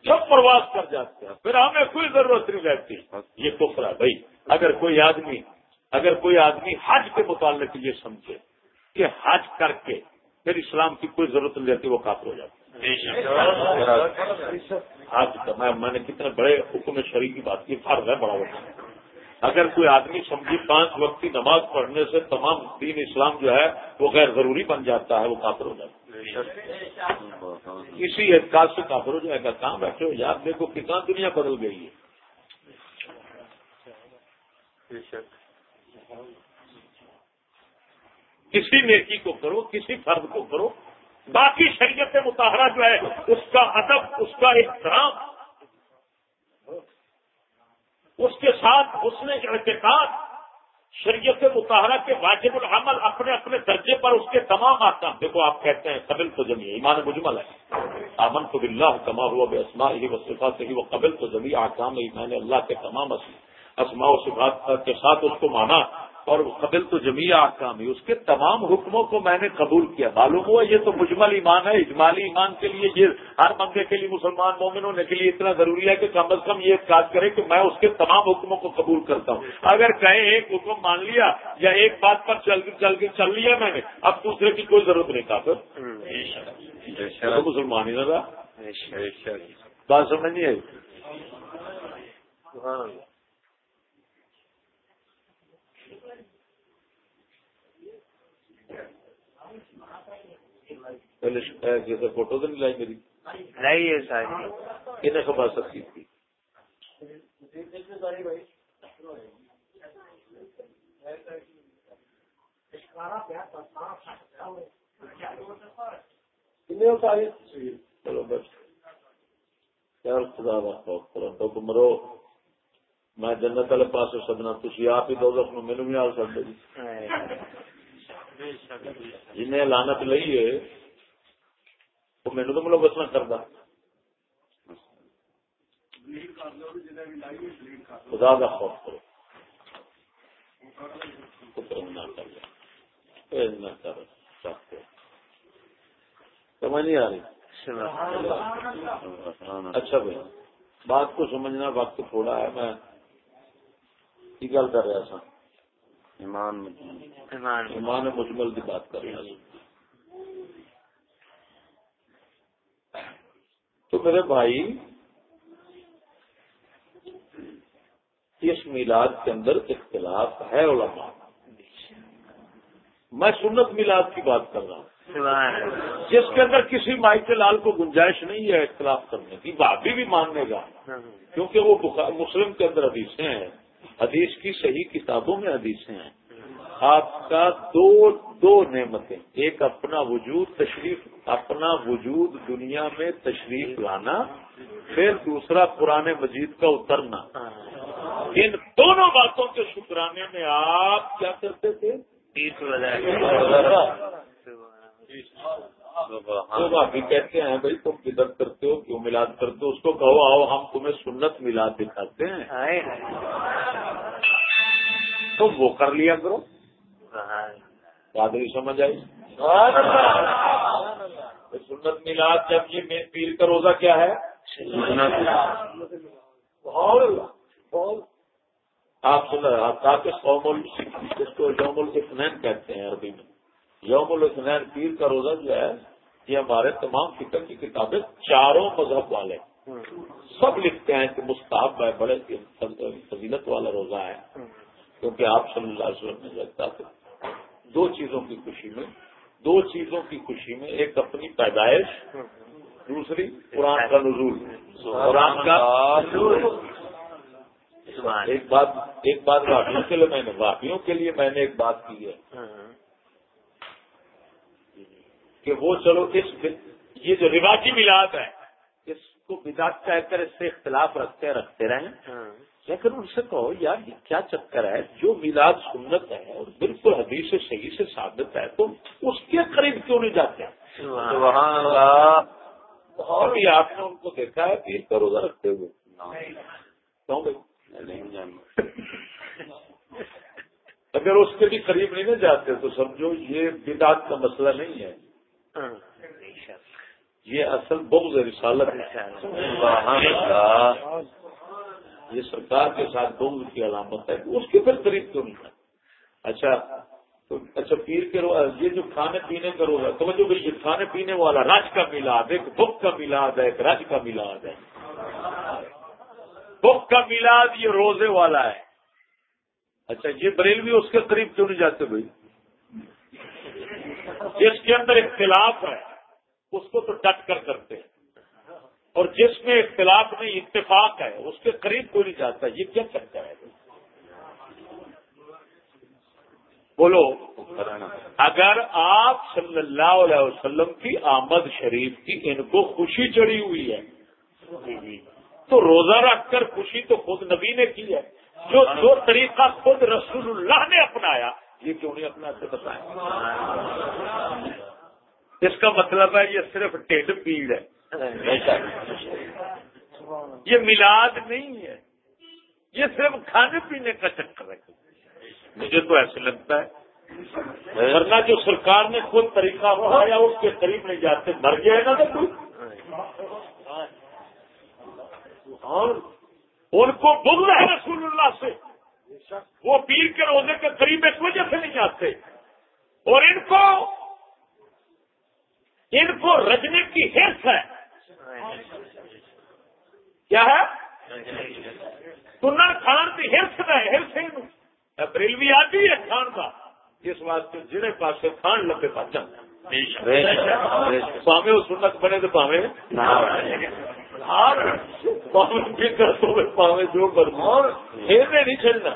Speaker 1: سب پرواز کر جاتے ہیں۔ پھر ہمیں کوئی ضرورت نہیں رہتی۔ یہ کفر ہے بھائی اگر کوئی آدمی اگر کوئی آدمی حج کے متعلق یہ سمجھے کہ حج کر کے پھر اسلام کی کوئی ضرورت نہیں رہتی وہ کافر ہو جاتی حج میں نے کتنے بڑے حکم شریف کی بات کی فرض ہے بڑا بڑا۔ اگر کوئی آدمی سمجھی پانچ وقت کی نماز پڑھنے سے تمام دین اسلام جو ہے وہ غیر ضروری بن جاتا ہے، وہ کافر ہو جاتا ہے۔ اسی اعتقاد سے کافر ہو جائے گا۔ کہاں بیٹھے ہو یار؟ دیکھو کتنا دنیا بدل گئی ہے۔ کسی نیکی کو کرو، کسی فرد کو کرو، باقی شریعت مطالعہ جو ہے، اس کا ادب، اس کا احترام اس کے ساتھ اس نے اعتقاد شریعت مطالعہ کے واجب العمل اپنے اپنے درجے پر اس کے تمام آتا دیکھو آپ کہتے ہیں قبل تو جمی ایمان مجمل ہے۔ امن تو بلّہ کما ہوا بے اسما ہی و صفات ہی وہ قبل تو جمی آکام میں نے اللہ کے تمام اسما و صفات کے ساتھ اس کو مانا۔ اور قبل تو جمیع احکام ہی اس کے تمام حکموں کو میں نے قبول کیا۔ معلوم ہوا یہ تو مجمل ایمان ہے اجمالی ایمان کے لیے یہ ہر بندے کے لیے مسلمان مومن ہونے کے لیے اتنا ضروری ہے کہ کم از کم یہ کاج کرے کہ میں اس کے تمام حکموں کو قبول کرتا ہوں۔ اگر کہیں ایک حکم مان لیا یا ایک بات پر چل چل کے چل لیا میں نے اب دوسرے کی کوئی ضرورت نہیں کہا مسلمان ہی نہ بات سمجھ نہیں آئی؟ پہلے فوٹو تو نہیں لائی میری؟
Speaker 2: لائی ہے
Speaker 1: خبر سکتی تھی؟ چلو بس۔ خیال خدا تو مرو۔ میں جنت والے پاس سدنا تھی آپ ہی دو دس میرے بھی آ سکتے جی۔ جنہیں لانت لئی ہے مینو تو ملوث نہ کرتا خدا کا خوف کرو۔ سمجھ نہیں آ رہی؟ اچھا بھائی بات کو سمجھنا وقت تھوڑا ہے میں گل کر رہا تھا؟ ایمان مجمل کی بات کر رہا تھا۔ تو میرے بھائی اس میلاد کے اندر اختلاف ہے علماء میں سنت میلاد کی بات کر رہا ہوں۔ جس کے اندر کسی مائک لال کو گنجائش نہیں ہے اختلاف کرنے کی بھابھی بھی ماننے گا۔ کیونکہ وہ مسلم کے اندر حدیثیں ہیں۔ حدیث کی صحیح کتابوں میں حدیثیں ہیں۔ آپ کا دو دو نعمتیں ایک اپنا وجود تشریف اپنا وجود دنیا میں تشریف لانا پھر دوسرا قرآن مجید کا اترنا۔ ان دونوں باتوں کے شکرانے میں آپ کیا کرتے تھے؟ بھابھی کہتے ہیں بھائی تم بدت کرتے ہو کیوں میلاد کرتے ہو؟ اس کو کہو آؤ ہم تمہیں سنت میلاد دکھاتے ہیں۔ تو وہ کر لیا کرو۔ پادری سمجھ آئی؟ سنت میلاد جب یہ میں پیر کا روزہ کیا ہے؟ آپ سن رہے آپ تاکہ قوم اس کو یوم الفنین کہتے ہیں عربی میں۔ یوم الفنین پیر کا روزہ جو ہے یہ ہمارے تمام فکر کی کتابیں چاروں مذہب والے سب لکھتے ہیں کہ مستحب ہے بڑے فضیلت والا روزہ ہے۔ کیونکہ آپ صلی اللہ علیہ وسلم نے لگتا تھا دو چیزوں کی خوشی میں، دو چیزوں کی خوشی میں، ایک اپنی پیدائش، دوسری قرآن کا نزول۔ قرآن کا ایک بات ایک بات واپیوں کے لیے میں نے واپیوں کے لیے میں نے ایک بات کی ہے۔ کہ وہ چلو، اس یہ جو رواجی میلاد ہے، اس کو بداعت کہہ کر اس سے اختلاف رکھتے رکھتے رہیں۔ لیکن ان سے کہو یار یہ کیا چکر ہے؟ جو میلاد سنت ہے اور بالکل حدیث سے صحیح سے ثابت ہے تو اس کے قریب کیوں نہیں جاتے ابھی آپ نے ان کو دیکھا ہے پیر کا روزہ رکھتے ہوئے۔ کیوں اگر اس کے بھی قریب نہیں نہ جاتے تو سمجھو یہ بدعت کا مسئلہ نہیں ہے۔ یہ اصل بغض رسالت ہے۔ یہ سرکار کے ساتھ بغض کی علامت ہے اس کے پھر قریب کیوں نہیں اچھا تو اچھا پیر کے یہ جو کھانے پینے کا روزہ سمجھو بھائی، یہ کھانے پینے والا راج کا میلاد ایک بک کا میلاد ہے، ایک راج کا میلاد ہے۔ بک کا میلاد یہ روزے والا ہے۔ اچھا یہ بریل بھی اس کے قریب کیوں نہیں جاتے بھائی؟ جس کے اندر اختلاف ہے، اس کو تو ڈٹ کر کرتے ہیں۔ اور جس میں اختلاف نہیں اتفاق ہے، اس کے قریب کوئی نہیں جاتا، یہ کیا چکر ہے؟ بولو، اگر آپ صلی اللہ علیہ وسلم کی آمد شریف کی ان کو خوشی چڑھی ہوئی ہے، تو روزہ رکھ کر خوشی تو خود نبی نے کی ہے۔ جو جو طریقہ خود رسول اللہ نے اپنایا، یہ کیوں نہیں اپنا سے بتائیں اس کا مطلب ہے یہ صرف ٹھڈ پیڑ ہے۔ یہ میلاد نہیں ہے۔ یہ صرف کھانے پینے کا چکر ہے۔ مجھے تو ایسے لگتا ہے۔ ورنہ جو سرکار نے خود طریقہ بڑھایا اس کے قریب نہیں جاتے۔ مر گئے نا تو اور ان کو بغض ہے رسول اللہ سے۔ وہ پیر کے روزے کے قریب اس وجہ سے نہیں آتے اور ان کو ان کو رجنے کی ہرس ہے۔ کیا ہے؟ سنر کھان کی ہرس ہے ہرس بریلوی آتی ہے کھان کا اس واسطے جڑے پاس کھان لگے پاس پاوے وہ سنت بنے تو پاوے پاوے جو پھیرنے نہیں چلنا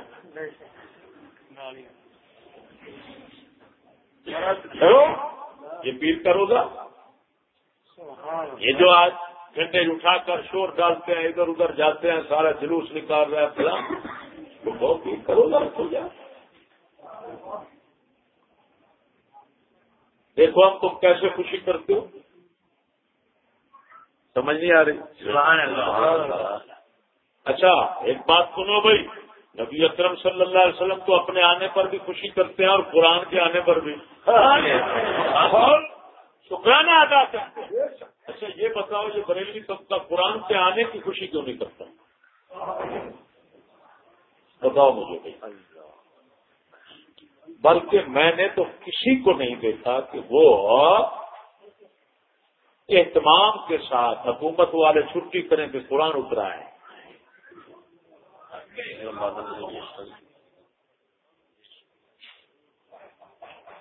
Speaker 1: یہ پیر کرو گا۔ یہ جو آج گھنٹے اٹھا کر شور ڈالتے ہیں ادھر ادھر جاتے ہیں سارا جلوس نکال رہا ہے فلاں۔ تو بہت پیر کرو گا تو جا۔ دیکھو ہم تم کیسے خوشی کرتے ہو۔ سمجھ نہیں آ رہی۔ اچھا ایک بات سنو بھائی۔ نبی اکرم صلی اللہ علیہ وسلم تو اپنے آنے پر بھی خوشی کرتے ہیں اور قرآن کے آنے پر بھی۔ شکرانہ ادا کرتے ہیں اچھا یہ بتاؤ یہ بریلوی سب کا قرآن کے آنے کی خوشی کیوں نہیں کرتا؟ بتاؤ مجھے بھائی بلکہ میں نے تو کسی کو نہیں دیکھا کہ وہ اہتمام کے ساتھ حکومت والے چھٹی کریں کہ قرآن اترا ہے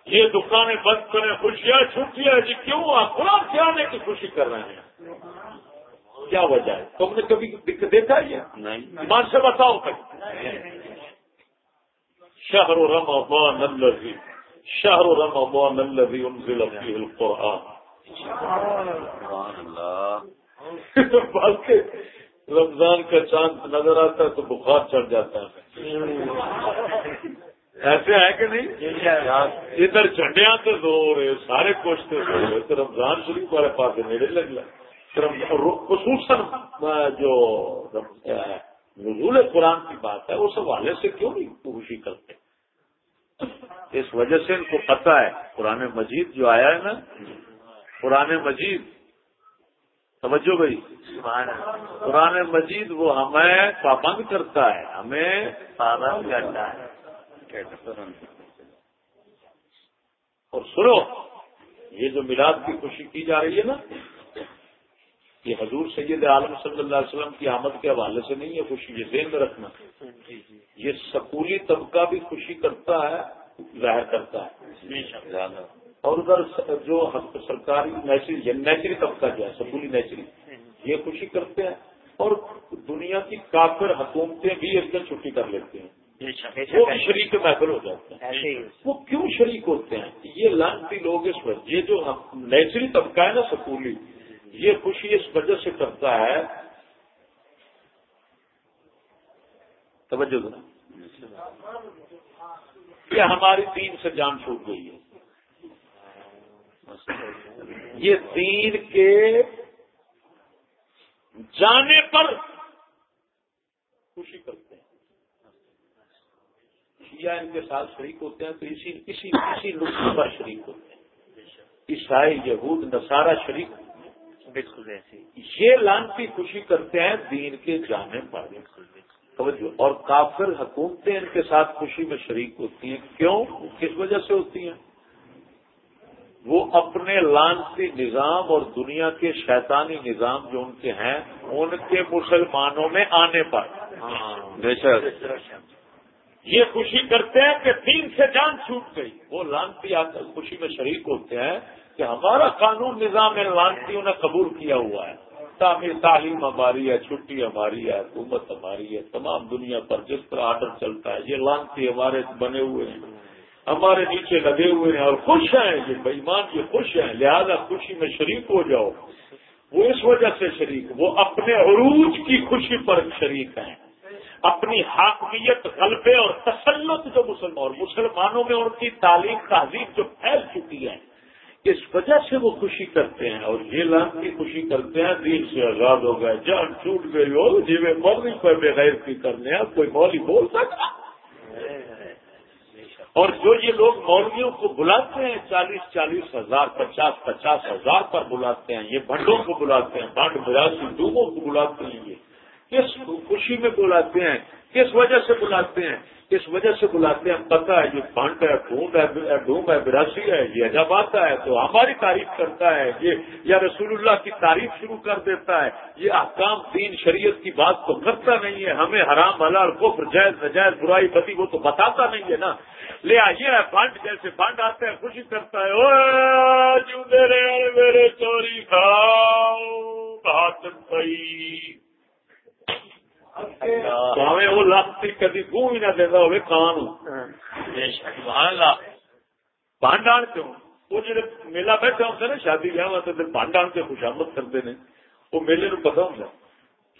Speaker 1: یہ دکانیں بند کریں خوشیاں چھٹیاں جی کیوں؟ آپ قرآن سے آنے کی خوشی کر رہے ہیں۔ کیا وجہ ہے؟ تم نے کبھی دیکھا یہ نہیں۔ مان سے بتاؤ شہر و رم ابان الذي شہر و رم الذي انزل فيه القرآن رمضان کا چاند نظر آتا ہے تو بخار چڑھ جاتا ہے۔ ایسے ہے کہ نہیں؟ ادھر جھنڈیاں تو زور ہے سارے کوشتے زور ہے۔ تو رمضان شریف والے پاس میرے لگ خصوصاً جو نزول قرآن کی بات ہے اس حوالے سے کیوں نہیں خوشی کرتے؟ اس وجہ سے ان کو پتا ہے قرآن مجید جو آیا ہے نا قرآن مجید سمجھو بھائی۔ قرآن مجید وہ ہمیں پابند کرتا ہے ہمیں پابند کرتا ہے۔ اور سنو یہ جو میلاد کی خوشی کی جا رہی ہے نا یہ حضور سید عالم صلی اللہ علیہ وسلم کی آمد کے حوالے سے نہیں ہے خوشی یہ ذہن میں رکھنا۔ یہ سکولی طبقہ بھی خوشی کرتا ہے ظاہر کرتا ہے۔ اور ادھر جو سرکاری نیچری نیچری طبقہ جو ہے سکولی نیچری یہ خوشی کرتے ہیں۔ اور دنیا کی کافر حکومتیں بھی اس دن چھٹی کر لیتے ہیں۔ وہ بھی شریک محفل ہو جاتے ہیں وہ کیوں شریک ہوتے ہیں؟ یہ لانتی لوگ اس وقت یہ جو نیچری طبقہ ہے نا سکولی یہ خوشی اس وجہ سے کرتا ہے۔ توجہ یہ ہماری دین سے جان چھوٹ گئی ہے۔ یہ دین کے جانے پر خوشی کرتے شیعہ ان کے ساتھ شریک ہوتے ہیں تو اسی اسی اسی نقصے پر شریک ہوتے ہیں۔ عیسائی یہود نصارہ شریک بالکل ایسے یہ لانتی خوشی کرتے ہیں دین کے جانے پر اور کافر حکومتیں ان کے ساتھ خوشی میں شریک ہوتی ہیں۔ کیوں؟ کس وجہ سے ہوتی ہیں؟ وہ اپنے لانسی نظام اور دنیا کے شیطانی نظام جو ان کے ہیں ان کے مسلمانوں میں آنے پر یہ خوشی کرتے ہیں کہ دین سے جان چھوٹ گئی۔ وہ لانتی خوشی میں شریک ہوتے ہیں کہ ہمارا قانون نظام لانتی انہیں قبول کیا ہوا ہے۔ تعمیر تعلیم ہماری ہے، چھٹی ہماری ہے، حکومت ہماری ہے، تمام دنیا پر جس طرح آرڈر چلتا ہے، یہ لانتی ہمارے بنے ہوئے ہیں۔ ہمارے نیچے لگے ہوئے ہیں اور خوش ہیں، یہ بےمان یہ خوش ہیں۔ لہذا خوشی میں شریک ہو جاؤ۔ وہ اس وجہ سے شریک، وہ اپنے عروج کی خوشی پر شریک ہیں۔ اپنی حاکمیت، غلبے اور تسلط جو مسلمان اور مسلمانوں میں ان کی تعلیم، تہذیب جو پھیل چکی ہے، اس وجہ سے وہ خوشی کرتے ہیں اور یہ لان کی خوشی کرتے ہیں دل سے آزاد ہو گئے، جان چھوٹ گئی ہو جی میں مولوی پر بغیر کی کرنے ہیں، کوئی مولوی بول سکتا؟ اور جو یہ لوگ مولویوں کو بلاتے ہیں، چالیس چالیس ہزار، پچاس پچاس ہزار پر بلاتے ہیں، یہ بھنڈوں کو بلاتے ہیں بانڈ براسی ڈوبوں کو بلاتے ہیں یہ۔ کس خوشی میں بلاتے ہیں؟ کس وجہ سے بلاتے ہیں؟ اس وجہ سے بلاتے ہیں؟ پتہ ہے یہ پانڈ ہے ڈھونڈ ہے ڈھونڈ ہے براسی ہے، یہ جب آتا ہے تو ہماری تعریف کرتا ہے، یہ یا رسول اللہ کی تعریف شروع کر دیتا ہے، یہ احکام دین شریعت کی بات تو کرتا نہیں ہے، ہمیں حرام، حلال، کفر، جائز، نجائز، برائی، بدی، وہ تو بتاتا نہیں ہے نا۔ لے آئیے، بانڈ جیسے بانڈ آتے ہیں، خوشی کرتا ہے میرے چوری کھاؤ بہت آن میلا بیٹھے ہوتے نا شادی ویاہ بانڈ آن کے خوشامد کرتے ہیں وہ میلے نو پتا ہوں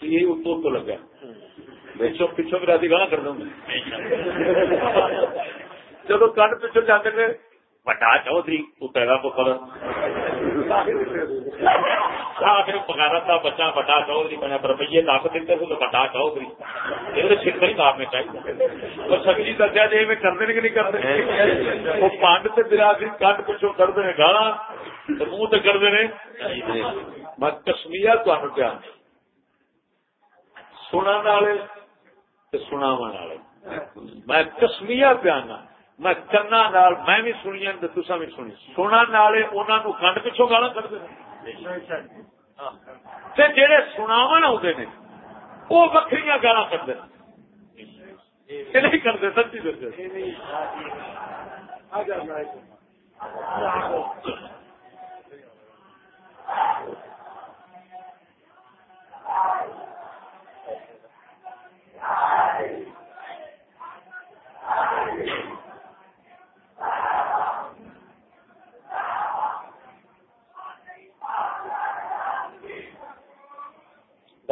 Speaker 1: کہ یہ اتو تو لگا پچھو پچھو بھی راتی گانا کر دوں جب کن پچھو جاتے تھے بٹا چودھری تو پیدا کو خبر پکارا تھا بچہ بٹا چودھری میں روپیے لاکھ دیتے تھے تو بٹا چودھری یہ آپ میں چاہیے اور سبزی جی میں کرتے کہ نہیں کرتے وہ پانڈ سے برادری کٹ پچھو کرتے ہیں منہ تو کرتے ہیں میں کشمیر تمہیں کیا سنا والے والے میں میں کنا نال میں بھی سنی تسا بھی سنی سنا والے انہوں کنڈ پچھوں گالا کرتے جہے سناو آتے ہیں وہ وکری گالا کرتے نہیں کرتے سچی دستے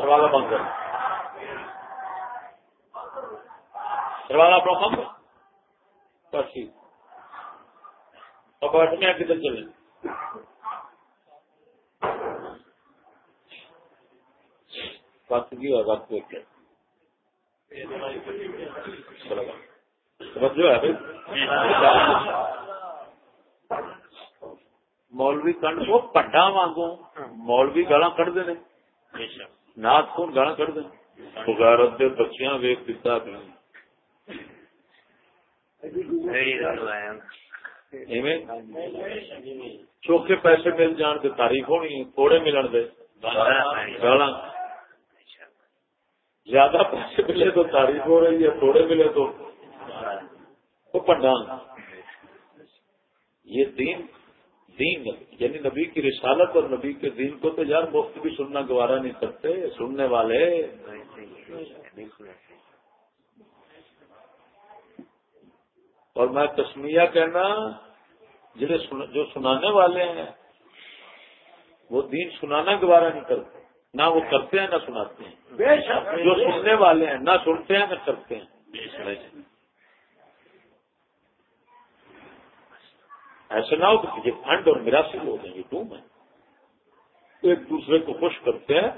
Speaker 1: دروازہ بند کر۔ دروازہ اپنا بند بس ٹھیک۔ اور بیٹھنے ہیں، کدھر چلیں؟ وقت کی اور وقت دیکھ کے توجہ ہے بھائی؟ مولوی کنڈ کو پڈا وانگو مولوی گالا کٹ دے بے شک۔ نات کون گالا کٹ دیں بغیرت دے بچیاں ویک دتا پہ چوکھے پیسے مل جان کے تاریخ ہونی تھوڑے ملن دے۔ گالا زیادہ پیسے ملے تو تاریخ ہو رہی ہے تھوڑے ملے تو۔ پنڈان۔ یہ دین دین یعنی نبی کی رسالت اور نبی کے دین کو تو یار مفت بھی سننا گوارا نہیں کرتے سننے والے۔ اور میں تسمیہ کہنا جنہیں جو سنانے والے ہیں وہ دین سنانا گوارا نہیں کرتے۔ نہ وہ کرتے ہیں نہ سناتے ہیں۔ جو سننے والے ہیں نہ سنتے ہیں نہ کرتے ہیں۔ ایسا نہ ہو کہ یہ فنڈ اور میراسی لوگ ہیں یہ ٹوم ہے ایک دوسرے کو خوش کرتے ہیں۔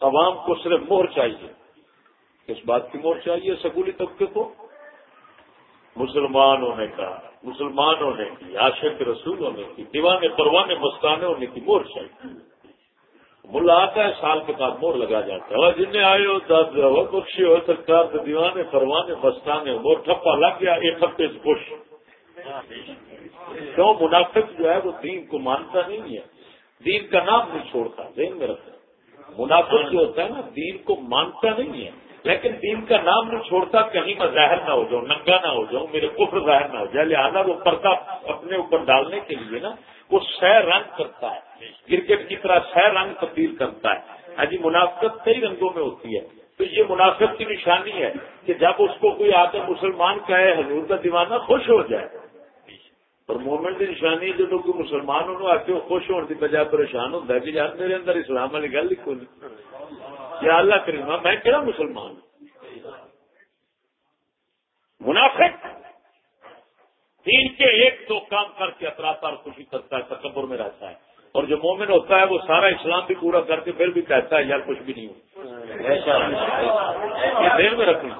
Speaker 1: عوام کو صرف مہر چاہیے۔ کس بات کی مہر چاہیے سکولی طبقے کو۔ مسلمان ہونے کا مسلمان ہونے کی، عاشق رسول ہونے کی دیوانے پروانے مستانے ہونے کی مور چاہیے۔ ملا آتا ہے، سال کے بعد مور لگا جاتا ہے۔ جن آئے ہو، دس ہو بخشی ہو، سرکار دیوانے پروانے مستانے مور ٹھپا لگ گیا، ایک ہفتے سے خوش۔ کیوں؟ منافق جو ہے وہ دین کو مانتا نہیں ہے۔ دین کا نام نہیں چھوڑتا، ذہن میں رکھتا منافق جو ہوتا ہے نا، دین کو مانتا نہیں ہے۔ لیکن دین کا نام نہیں چھوڑتا، کہیں میں ظاہر نہ ہو جاؤں ننگا نہ ہو جاؤں میرے کفر ظاہر نہ ہو جائے۔ لہٰذا وہ پردہ اپنے اوپر ڈالنے کے لیے نا، وہ سہ رنگ کرتا ہے۔ کرکٹ کی طرح سہ رنگ تبدیل کرتا ہے۔ ہاں جی منافقت کئی رنگوں میں ہوتی ہے۔ تو یہ منافق کی نشانی ہے کہ جب اس کو کوئی آ کر مسلمان کہے، حضور کا دیوانہ خوش ہو جائے۔ اور مومنٹ کی نشانی جب کوئی مسلمان ہونا آ کے خوش ہونے کی بجائے پریشان ہوتا ہے کہ یار میرے اندر اسلام والی گل لکھو یا اللہ کریما میں کہڑا مسلمان ہوں؟ منافق۔ دین کے ایک دو کام کر کے اطراف اور خوشی کرتا ہے تکبر میں رہتا ہے۔ اور جو مومن ہوتا ہے وہ سارا اسلام بھی پورا کر کے پھر بھی کہتا ہے یار کچھ بھی نہیں ہو دیر میں رکھنا۔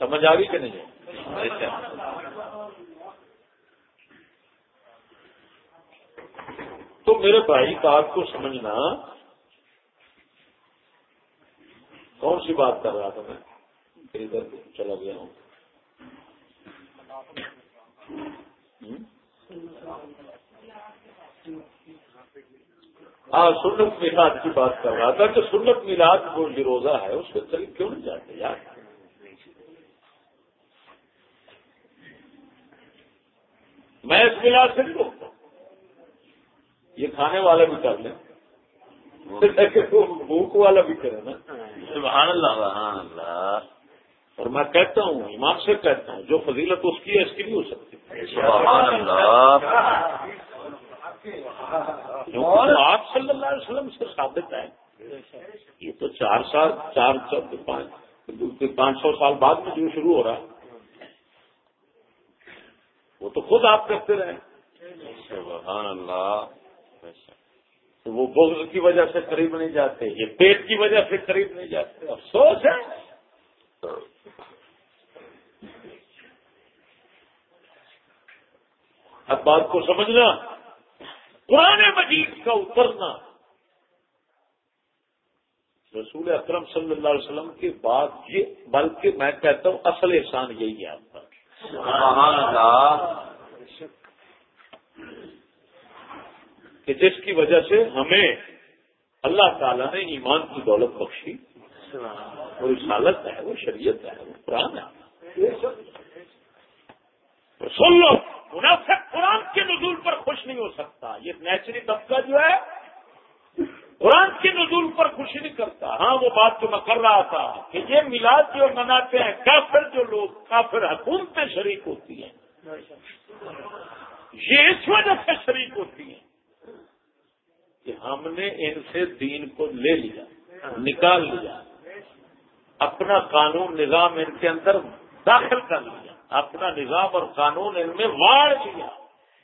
Speaker 1: سمجھ آ گئی کہ نہیں تو میرے بھائی، بات کو سمجھنا، کون سی بات کر رہا تھا میں؟ ادھر چلا گیا ہوں۔ ہاں سنت میلاد کی بات کر رہا تھا کہ سنت میلاد وہ روزہ ہے اس کے قریب کیوں نہیں جاتے؟ یار میں اس ملاد سے نہیں روکتا۔ یہ کھانے والا بھی کر لیں۔ بھوک والا بھی کرے نا۔
Speaker 2: سبحان اللہ سبحان اللہ۔
Speaker 1: اور میں کہتا ہوں امام سے کہتا ہوں جو فضیلت اس کی ہے اس کی نہیں ہو سکتی
Speaker 2: سبحان اللہ۔
Speaker 1: آپ صلی اللہ علیہ وسلم سے ثابت ہے یہ تو چار سال چار پانچ سو سال بعد میں جو شروع ہو رہا ہے۔ وہ تو خود آپ کرتے رہے۔
Speaker 2: سبحان اللہ۔
Speaker 1: تو وہ بغض کی وجہ سے قریب نہیں جاتے یہ پیٹ کی وجہ سے قریب نہیں جاتے۔ افسوس ہے۔ اب بات کو سمجھنا۔ پرانے مجید کا اترنا۔ رسول اکرم صلی اللہ علیہ وسلم کے بعد یہ بلکہ میں کہتا ہوں اصل احسان یہی ہے آپ کا۔ کہ جس کی وجہ سے ہمیں اللہ تعالیٰ نے ایمان کی دولت بخشی وہ رسالت ہے وہ شریعت ہے وہ قرآن ہے۔ سن لو منافق قرآن کے نزول پر خوش نہیں ہو سکتا۔ یہ نیچری طبقہ جو ہے، قرآن کے نزول پر خوشی نہیں کرتا۔ ہاں وہ بات جو میں کر رہا تھا کہ یہ میلاد جو مناتے ہیں، کافر جو لوگ، کافر حکومتیں شریک ہوتی ہیں۔ یہ اس وجہ سے شریک ہوتی ہیں کہ ہم نے ان سے دین کو لے لیا، نکال لیا، اپنا قانون، نظام ان کے اندر داخل کر لیا۔ اپنا نظام اور قانون ان میں واڑ لیا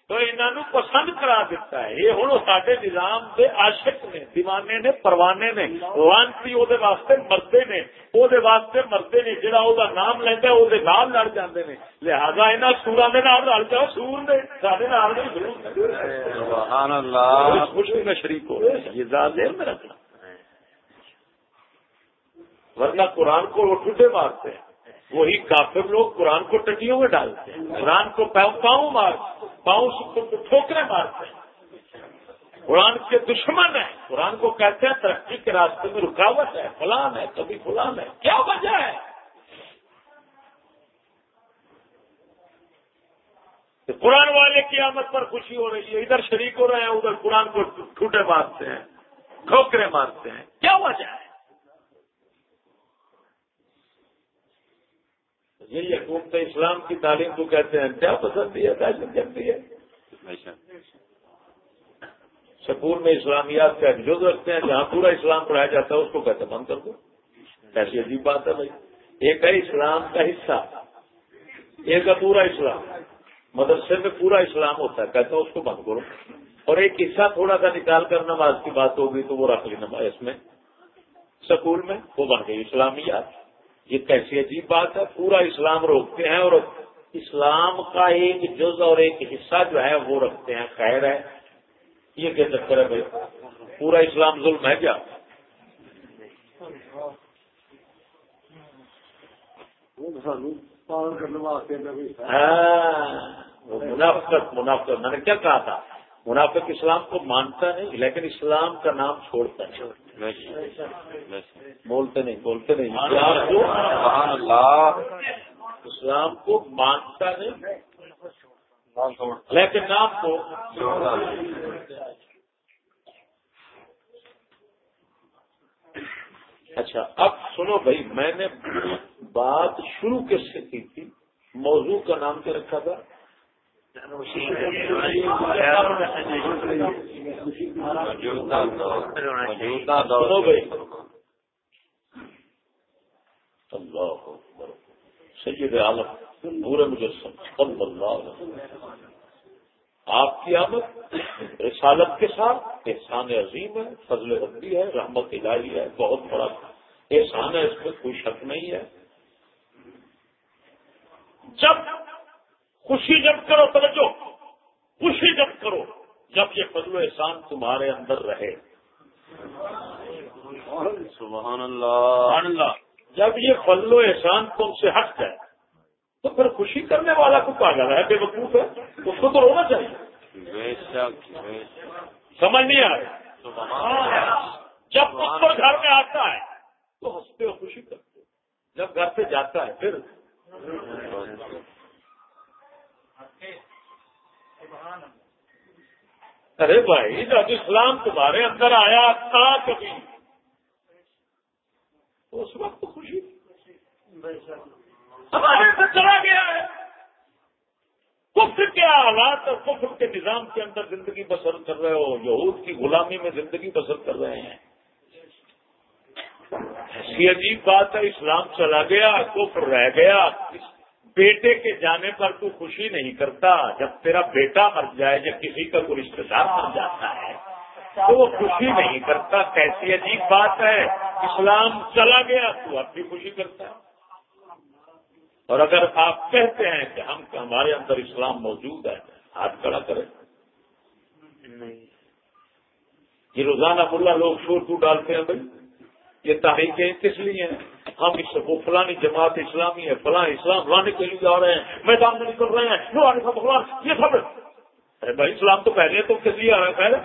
Speaker 1: تو انہوں پسند کرا دیتا ہے۔ یہ ہوں سارے نظام کے عاشق نے دیوانے نے پروانے نے۔ لانسی وہ واسطے مردے نے۔ وہ واسطے مردے نے جہاں وہ نام لینا وہ نام لڑ جاتے ہیں لہٰذا یہاں سورا کے نام لڑ جاؤ سور نے سارے نام خوشی میں شریک ہو۔ یہ دیر میں رکھنا۔ ورنہ قرآن کو وہ ٹوٹے مارتے ہیں۔ وہی کافر لوگ قرآن کو ٹٹیوں میں ڈالتے ہیں، قرآن کو پاؤں مار پاؤں کو ٹھوکرے مارتے ہیں۔ قرآن کے دشمن ہیں، قرآن کو کہتے ہیں ترقی کے راستے میں رکاوٹ ہے، فلان ہے، کبھی فلان ہے، کیا وجہ ہے؟ قرآن والے کی آمد پر خوشی ہو رہی ہے، ادھر شریک ہو رہے ہیں، ادھر قرآن کو ٹوٹے مارتے ہیں، ٹھوکرے مارتے ہیں، کیا وجہ ہے؟ یہی حکومت اسلام کی تعلیم کو کہتے ہیں کیا پسند ہے دہشت گردی ہے؟ سکول میں اسلامیات کا ایک جز رکھتے ہیں جہاں پورا اسلام پڑھایا جاتا ہے اس کو کہتے بند کر دو۔ ایسی عجیب بات ہے بھائی۔ ایک ہے اسلام کا حصہ ایک ہے پورا اسلام۔ مدرسے میں پورا اسلام ہوتا ہے کہتے ہیں اس کو بند کرو۔ اور ایک حصہ تھوڑا سا نکال کر نماز کی بات ہوگی تو وہ رکھ لی نماز اس میں۔ سکول میں وہ بن گئی اسلامیات۔ یہ کیسی عجیب بات ہے پورا اسلام روکتے ہیں اور اسلام کا ایک جز اور ایک حصہ جو ہے وہ رکھتے ہیں خیر ہے۔ یہ کیا چکر ہے بھائی؟ پورا اسلام ظلم ہے کیا؟ ہاں، منافقت منافقت میں نے کیا کہا تھا؟ منافق اسلام کو مانتا نہیں، لیکن اسلام کا نام چھوڑتا ہے بولتے نہیں بولتے نہیں۔ اسلام کو اسلام کو مانتا نہیں، لیکن نام کو اچھا اب سنو بھائی، میں نے بات شروع کس سے کی تھی؟ موضوع کا نام کیا رکھا تھا؟ سید عالم پورے مجسم صلی اللہ آپ کی آمد رسالت کے ساتھ احسان عظیم ہے، فضل ربی ہے، رحمت الہی ہے، بہت بڑا احسان ہے، اس میں کوئی شک نہیں ہے۔ جب خوشی جب کرو توجہ۔ خوشی جب کرو جب یہ فضل و احسان تمہارے اندر رہے۔
Speaker 2: سبحان اللہ۔
Speaker 1: جب یہ فضل و احسان تم سے ہٹ جائے تو پھر خوشی کرنے والا کو پاگل ہے بے وقوف ہے اس کو تو رونا چاہیے۔ سمجھ نہیں آ رہا جب اس پر گھر میں آتا ہے تو ہنستے ہو خوشی کرتے۔ جب گھر سے جاتا ہے پھر۔ ارے بھائی، جب اسلام تمہارے اندر آیا، تھا کبھی؟ اس وقت خوشی۔ ہمارے سے چلا گیا ہے۔ کفر کے حالات اور کفر کے نظام کے اندر زندگی بسر کر رہے ہو، یہود کی غلامی میں زندگی بسر کر رہے ہیں۔ ایسی عجیب بات ہے، اسلام چلا گیا، کفر رہ گیا بیٹے کے جانے پر تو خوشی نہیں کرتا جب تیرا بیٹا مر جائے یا کسی کا کوئی رشتے دار مر جاتا ہے تو وہ خوشی نہیں کرتا۔ کیسی عجیب بات ہے۔ اسلام چلا گیا تو اب بھی خوشی کرتا ہے۔ اور اگر آپ کہتے ہیں کہ ہم ہمارے اندر اسلام موجود ہے ہاتھ کھڑا کریں۔ یہ روزانہ ملا لوگ شور کو ڈالتے ہیں بھائی؟ یہ تاریخیں کس لیے ہیں؟ ہم اس وہ فلانی جماعت اسلامی ہے، فلاں اسلام لانے کے لیے جا رہے ہیں، میدان میں نکل رہے ہیں بھگوان یہ سب ارے بھائی، اسلام تو پہلے تو کس لیے آ رہا ہے؟ پہلے؟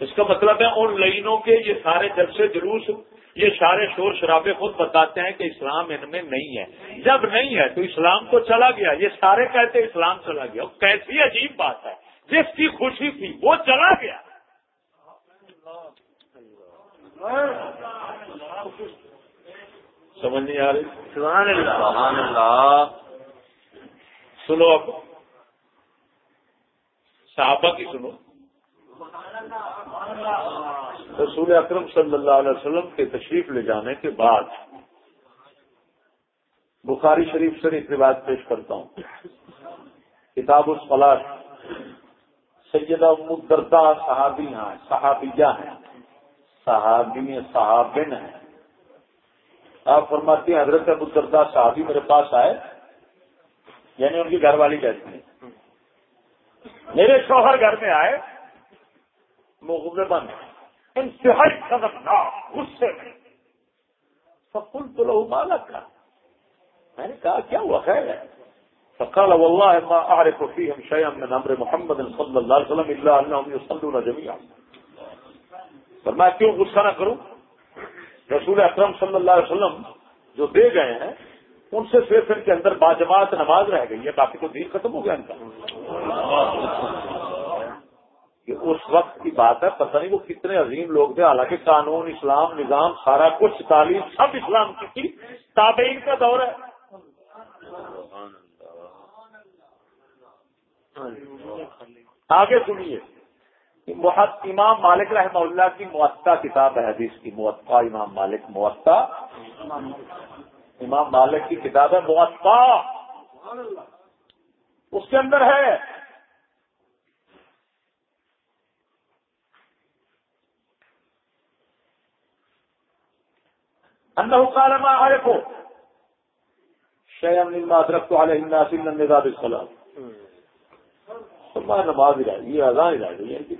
Speaker 1: اس کا مطلب ہے ان لائنوں کے یہ سارے جلسے جلوس، یہ سارے شور شرابے خود بتاتے ہیں کہ اسلام ان میں نہیں ہے۔ جب نہیں ہے تو اسلام تو چلا گیا، یہ سارے کہتے اسلام چلا گیا۔ کیسی عجیب بات ہے۔ جس کی خوشی تھی، وہ چلا گیا۔ سمجھ نہیں آ رہی؟
Speaker 2: سبحان اللہ.
Speaker 1: سنو اب. صحابہ کی سنو. رسول اکرم صلی اللہ علیہ وسلم کے تشریف لے جانے کے بعد بخاری شریف سے ایک روایت پیش کرتا ہوں. کتاب الفلاش سیدہ مدردہ صحابی ہیں صحابیہ ہیں. صحابی صحابن ہیں۔ آپ فرماتی ہیں حضرت ابو مدردہ صحابی میرے پاس آئے یعنی ان کی گھر والی کہتی ہیں میرے شوہر گھر میں آئے مغل بند انتہائی تھا غصے میں۔ فکل تو لہو مالک کا میں نے کہا، کیا ہوا؟ خیر ہے۔ فقال والله ما اعرف فيهم شيئا من امر محمد صلى الله عليه وسلم الا انهم يصلون جميعا فرمایا کیوں غصہ نہ کروں؟ رسول اکرم صلی اللہ علیہ وسلم جو دے گئے ہیں، ان سے صرف ان کے اندر باجماعت نماز رہ گئی ہے، باقی تو دین ختم ہو گیا ان کا۔ کہ اس وقت کی بات ہے، پتہ نہیں وہ کتنے عظیم لوگ تھے، حالانکہ قانون، اسلام، نظام، سارا کچھ، تعلیم، سب اسلام کی تھی۔ تابعین کا دور ہے۔ آگے سنیے۔ امام مالک رحمہ اللہ کی موقع کتاب ہے حدیث کی موقع امام مالک موقع امام مالک کی کتاب ہے موقع اس کے اندر ہے۔ انه قال ما اعرفه شيئا مما ادركت عليه الناس من النذاب الصلاه نماز ہی رہ گئی اذان ہی رہ گئی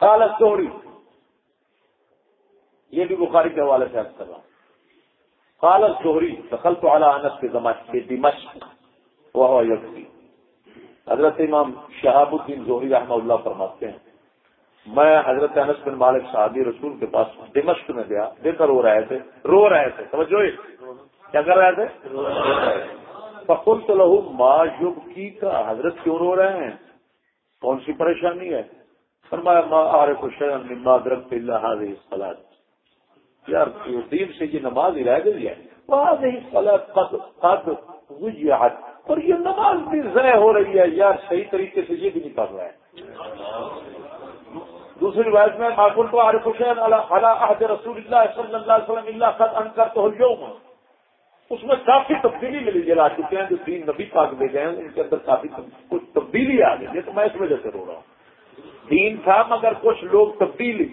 Speaker 1: قال الزهري یہ بھی بخاری کے حوالے سے کر رہا ہوں قال الزهري دخلت على انس في دمشق في دمشق، وهو يبكي حضرت امام شہاب الدین زہری رحمہ اللہ فرماتے ہیں، میں حضرت انس بن مالک صحابی رسول کے پاس دمشق میں گیا دیکھ کر رو رہے تھے، رو رہے تھے سمجھو کیا کر رہے تھے؟ فخر تو لہو ماں کی کا حضرت کیوں رو رہے ہیں؟ کون سی پریشانی ہے؟ فرمایا ماں آر کو شہر نما درخت اللہ سلاد یار دین سے یہ نماز ہی رہ گئی ہے۔ اور یہ نماز بھی ضائع ہو رہی ہے۔ یار، صحیح طریقے سے یہ بھی نہیں کر رہا ہے۔ دوسری روایت میں معقول تو عارف حسین عہد رسول اللہ صلی اللہ علیہ وسلم اللہ خط ان کر اس میں کافی تبدیلی ملی جلا چکے ہیں جو تین نبی پاک دے گئے ہیں، ان کے اندر کافی کچھ تبدیلی آ گئی ہے۔ تو میں اس وجہ سے رو رہا ہوں۔ دین تھا مگر کچھ لوگ تبدیلی۔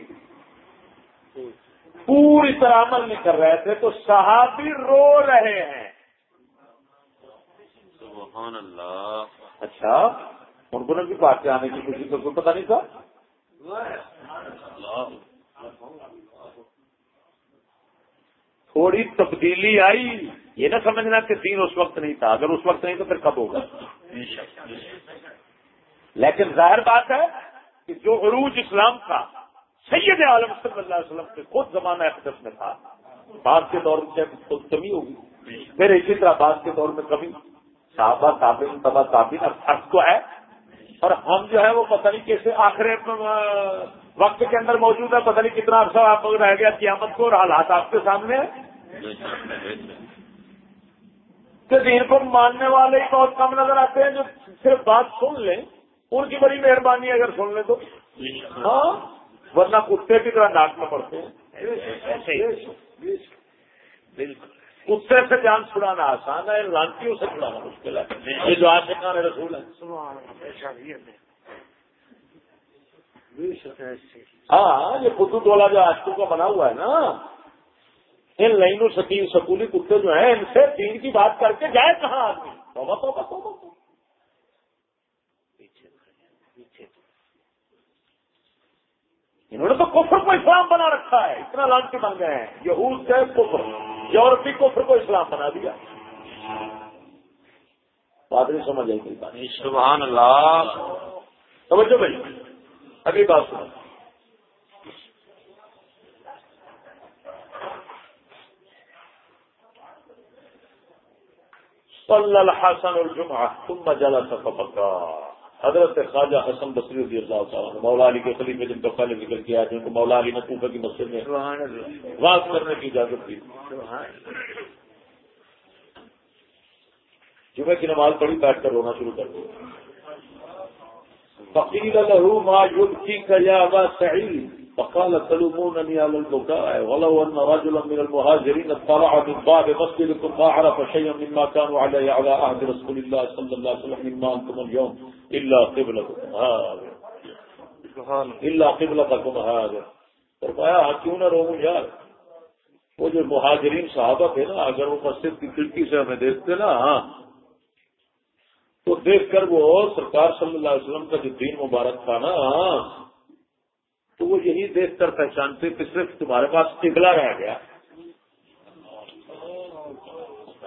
Speaker 1: پوری طرح عمل نہیں کر رہے تھے تو صحابی رو رہے ہیں۔
Speaker 2: سبحان اللہ۔
Speaker 1: اچھا ان کو بھی پاس آنے کی خوشی کو کوئی پتہ نہیں تھا؟ تھوڑی تبدیلی آئی۔ یہ نہ سمجھنا کہ دین اس وقت نہیں تھا اگر اس وقت نہیں تو پھر کب ہوگا؟ لیکن ظاہر بات ہے کہ جو عروج اسلام کا سید عالم صلی اللہ علیہ وسلم کے خود زمانہ اقدس میں تھا، بعد کے دور میں خود کمی ہوگی، پھر اسی طرح بعد کے دور میں کمی صحابہ تابین تبا تابین اب فرق تو ہے، اور ہم جو ہے وہ پتہ نہیں کیسے آخر وقت کے اندر موجود ہے پتہ نہیں کتنا عرصہ آپ رہ گیا قیامت کو اور حالات آپ کے سامنے کہ دین کو ماننے والے بہت کم نظر آتے ہیں جو صرف بات سن لیں۔ ان کی بڑی مہربانی اگر سن لیں تو۔ ہاں ورنہ کتے کی طرح ناک میں پڑتے۔ ہیں بالکل۔ کتے سے جان چھڑانا آسان ہے لانچیوں سے چھڑانا مشکل ہے۔ یہ جو آج کھانے رسول ہے۔ ہاں یہ خطوط والا جو آج کا بنا ہوا ہے نا۔ ان لائنوں سکیل سکولی کتے جو ہیں، ان سے دین کی بات کر کے جائے کہاں آدمی؟ توبہ توبہ توبہ۔ انہوں نے تو کفر کو اسلام بنا رکھا ہے اتنا لانچی بن گئے ہیں۔ یہود سے کفر یورپی کفر کو اسلام بنا دیا۔ بات نہیں سمجھ آئی گئی بات۔
Speaker 2: سبحان اللہ۔
Speaker 1: توجہ بھائی اگلی بات سنو۔ صلی الحسن الجمعہ ثم جلس فبکا۔ حضرت خواجہ حسن بصری رضی اللہ تعالیٰ مولا علی کے خلیفے جن کو پہلے ذکر کیا جن کو مولا علی نے کوفہ کی مسجد میں واضح کرنے کی اجازت دی۔ جمعہ کی نماز پڑھی بیٹھ کر رونا شروع کر دیا فقیل له ما يبكيك يا ابا سعيد فقال تلومونني على البكاء ولو ان رجلا من المهاجرين اطلع من باب مسجدكم ما عرف شيئا مما كانوا عليه على عهد رسول الله صلى الله عليه وسلم مما انتم اليوم الا قبلتكم هذا. الا قبلتكم هذا. فرمایا ہاں کیوں نہ رووں یار؟ وہ جو مہاجرین صحابہ تھے نا اگر وہ مسجد کی کھڑکی سے ہمیں دیکھتے نا ہاں تو دیکھ کر وہ سرکار صلی اللہ علیہ وسلم کا جو دین مبارک تھا نا تو وہ یہی دیکھ کر پہچانتے کہ صرف تمہارے پاس قبلہ رہ گیا۔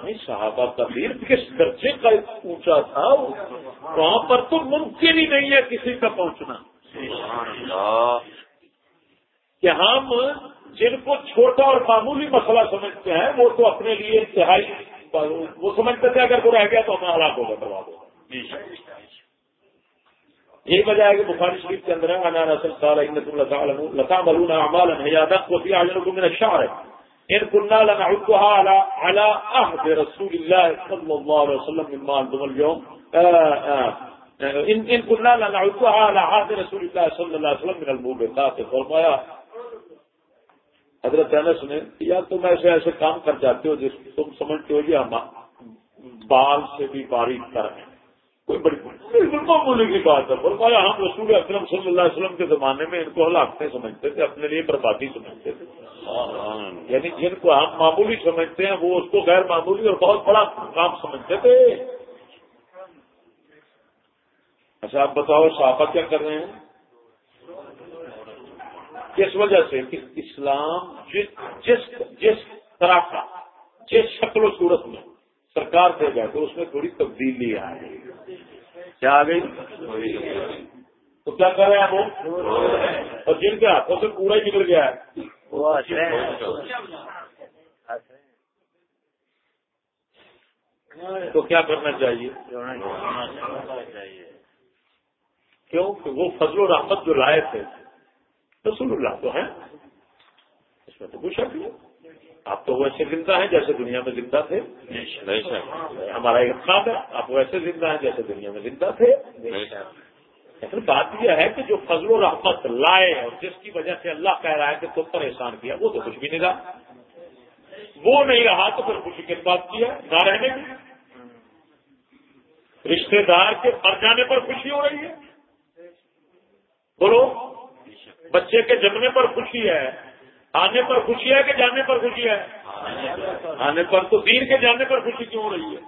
Speaker 1: نہیں صحابہ کا دیر کس درجے کا اونچا تھا، وہاں پر تو ممکن ہی نہیں ہے کسی کا پہنچنا۔ کہ ہم جن کو چھوٹا اور معمولی مسئلہ سمجھتے ہیں، وہ تو اپنے لیے انتہائی، وہ سمجھتے تھے اگر وہ رہ گیا تو ہمیں ہلاک ہوگا، برباد ہوگا۔ یہی وجہ ہے کہ بخاری شریف کے اندر ہے انار اصل سال لتا ملون امال حیادت کو بھی آجر کو میرا ان کنہ لنعدها على على عهد رسول الله صلى الله عليه وسلم مما انتم اليوم. ان ان كنا لنعدها على عهد رسول الله صلى الله عليه وسلم من الموبقات. فرمایا، حضرت انس نے یا تم ایسے ایسے کام کر جاتے ہو جس تم سمجھتے ہو یہ ہم بال سے بھی باریک کر ہیں۔ کوئی بڑی بالکل معمولی کی بات ہے۔ فرمایا، ہم رسول اکرم صلی اللہ علیہ وسلم کے زمانے میں ان کو ہلاکتے سمجھتے تھے، اپنے لیے بربادی سمجھتے تھے۔ یعنی جن کو ہم معمولی سمجھتے ہیں، وہ اس کو غیر معمولی اور بہت بڑا کام سمجھتے تھے۔ اچھا آپ بتاؤ صحافہ کیا کر رہے ہیں؟ کس وجہ سے؟ کہ اسلام جس جس طرح کا، جس شکل و صورت میں سرکار سے گئے، تو اس میں تھوڑی تبدیلی آ گئی کیا آ گئی؟ تو کیا کر رہے ہیں وہ؟ اور جن کے ہاتھوں سے پورا ہی نکل گیا ہے۔ تو کیا کرنا چاہیے؟ کیوں؟ کہ وہ فضل و رحمت جو لائے تھے رسول اللہ تو ہیں۔ اس میں تو کچھ نہیں۔ آپ تو ویسے زندہ ہیں جیسے دنیا میں زندہ تھے۔ ہمارا ایک خواب ہے آپ ویسے زندہ ہیں جیسے دنیا میں زندہ تھے۔ اصل بات یہ ہے کہ جو فضل و رحمت لائے اور جس کی وجہ سے اللہ کہہ رہا ہے کہ تم پر احسان کیا وہ تو کچھ بھی نہیں رہا۔ وہ نہیں رہا تو پھر خوشی کے بات کیا نہ رہنے کی۔ رشتے دار کے مر جانے پر خوشی ہو رہی ہے۔ بولو بچے کے جنمے پر خوشی ہے۔ آنے پر خوشی ہے کہ جانے پر خوشی ہے؟ آنے پر تو دین کے جانے پر خوشی کیوں ہو رہی ہے؟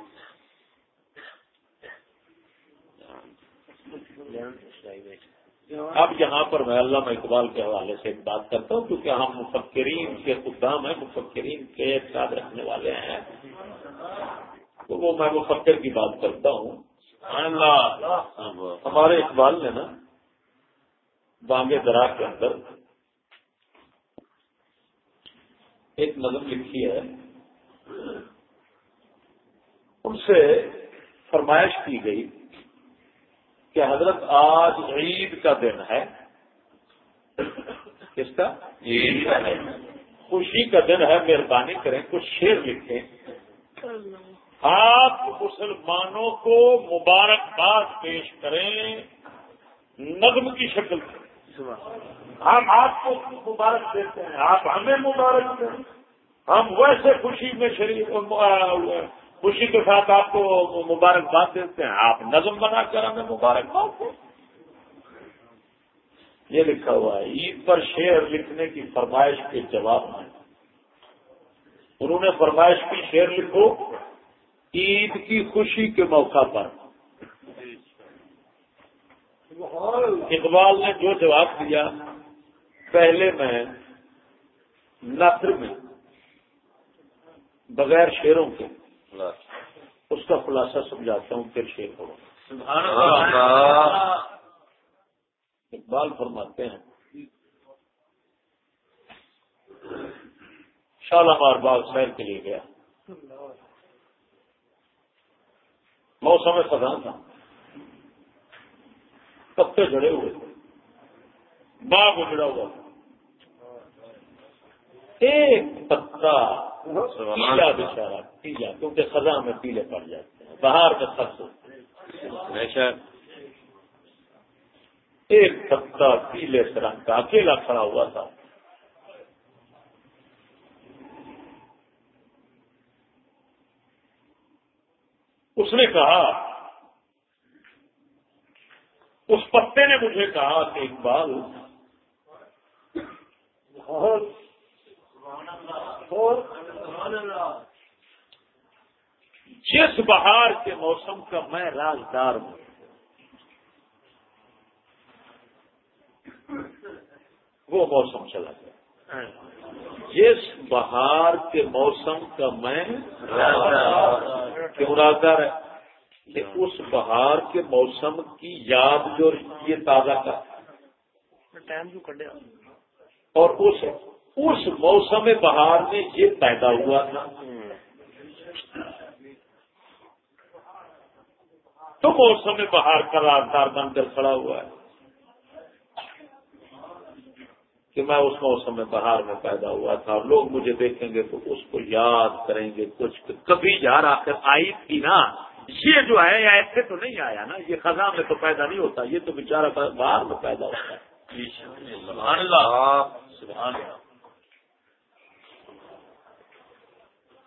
Speaker 1: اب یہاں پر میں علامہ اقبال کے حوالے سے ایک بات کرتا ہوں، کیونکہ ہم مفکرین کے قدام ہیں، مفکرین کے ساتھ رکھنے والے ہیں۔ تو وہ میں مفکر کی بات کرتا ہوں۔ ہمارے اقبال نے نا بانگے درا کے اندر ایک نظم لکھی ہے۔ ان سے فرمائش کی گئی کہ حضرت آج عید کا دن ہے۔ کس کا؟ عید کا ہے خوشی کا دن ہے مہربانی کریں کچھ شیر لکھیں۔ آپ مسلمانوں کو مبارکباد پیش کریں نظم کی شکل سے۔ ہم آپ کو مبارک دیتے ہیں، آپ ہمیں مبارک دیں۔ ہم ویسے خوشی میں شریف خوشی کے ساتھ آپ کو مبارکباد دیتے ہیں۔ آپ نظم بنا کر ہمیں مبارکباد دیں۔ یہ لکھا ہوا ہے، عید پر شعر لکھنے کی فرمائش کے جواب میں۔ انہوں نے فرمائش کی، شعر لکھو، عید کی خوشی کے موقع پر۔ اقبال نے جو جواب دیا پہلے میں نثر میں بغیر شیروں کے اس کا خلاصہ سمجھاتا ہوں پھر شیر ہو اقبال فرماتے ہیں شالامار باغ شہر کے لیے گیا۔ موسم خزاں تھا۔ پتے جڑے ہوئے باغ اجڑا ہوا ایک پتا پیلا بچارا پیلا کیونکہ خزاں میں پیلے پڑ جاتے ہیں باہر میں سخت ہوتے ایک پتا پیلے رنگ کا اکیلا کھڑا ہوا تھا۔ اس نے کہا اس پتے نے مجھے کہا کہ اقبال جس بہار کے موسم کا میں رازدار ہوں۔ وہ موسم چلا گیا۔ جس بہار کے موسم کا میں کیوں رازدار ہے کہ اس بہار کے موسم کی یاد جو یہ تازہ کا اور اس اس موسم بہار میں یہ پیدا ہوا تھا۔ تو موسم بہار کا رازدار بن کر کھڑا ہوا ہے کہ میں اس موسم میں بہار میں پیدا ہوا تھا۔ اور لوگ مجھے دیکھیں گے تو اس کو یاد کریں گے۔ کچھ کبھی یار آخر آئی تھی نا۔ یہ جو ہے ایسے تو نہیں آیا نا یہ خزاں میں تو پیدا نہیں ہوتا یہ تو بیچارہ باہر میں پیدا ہوتا ہے۔ سبحان سبحان اللہ۔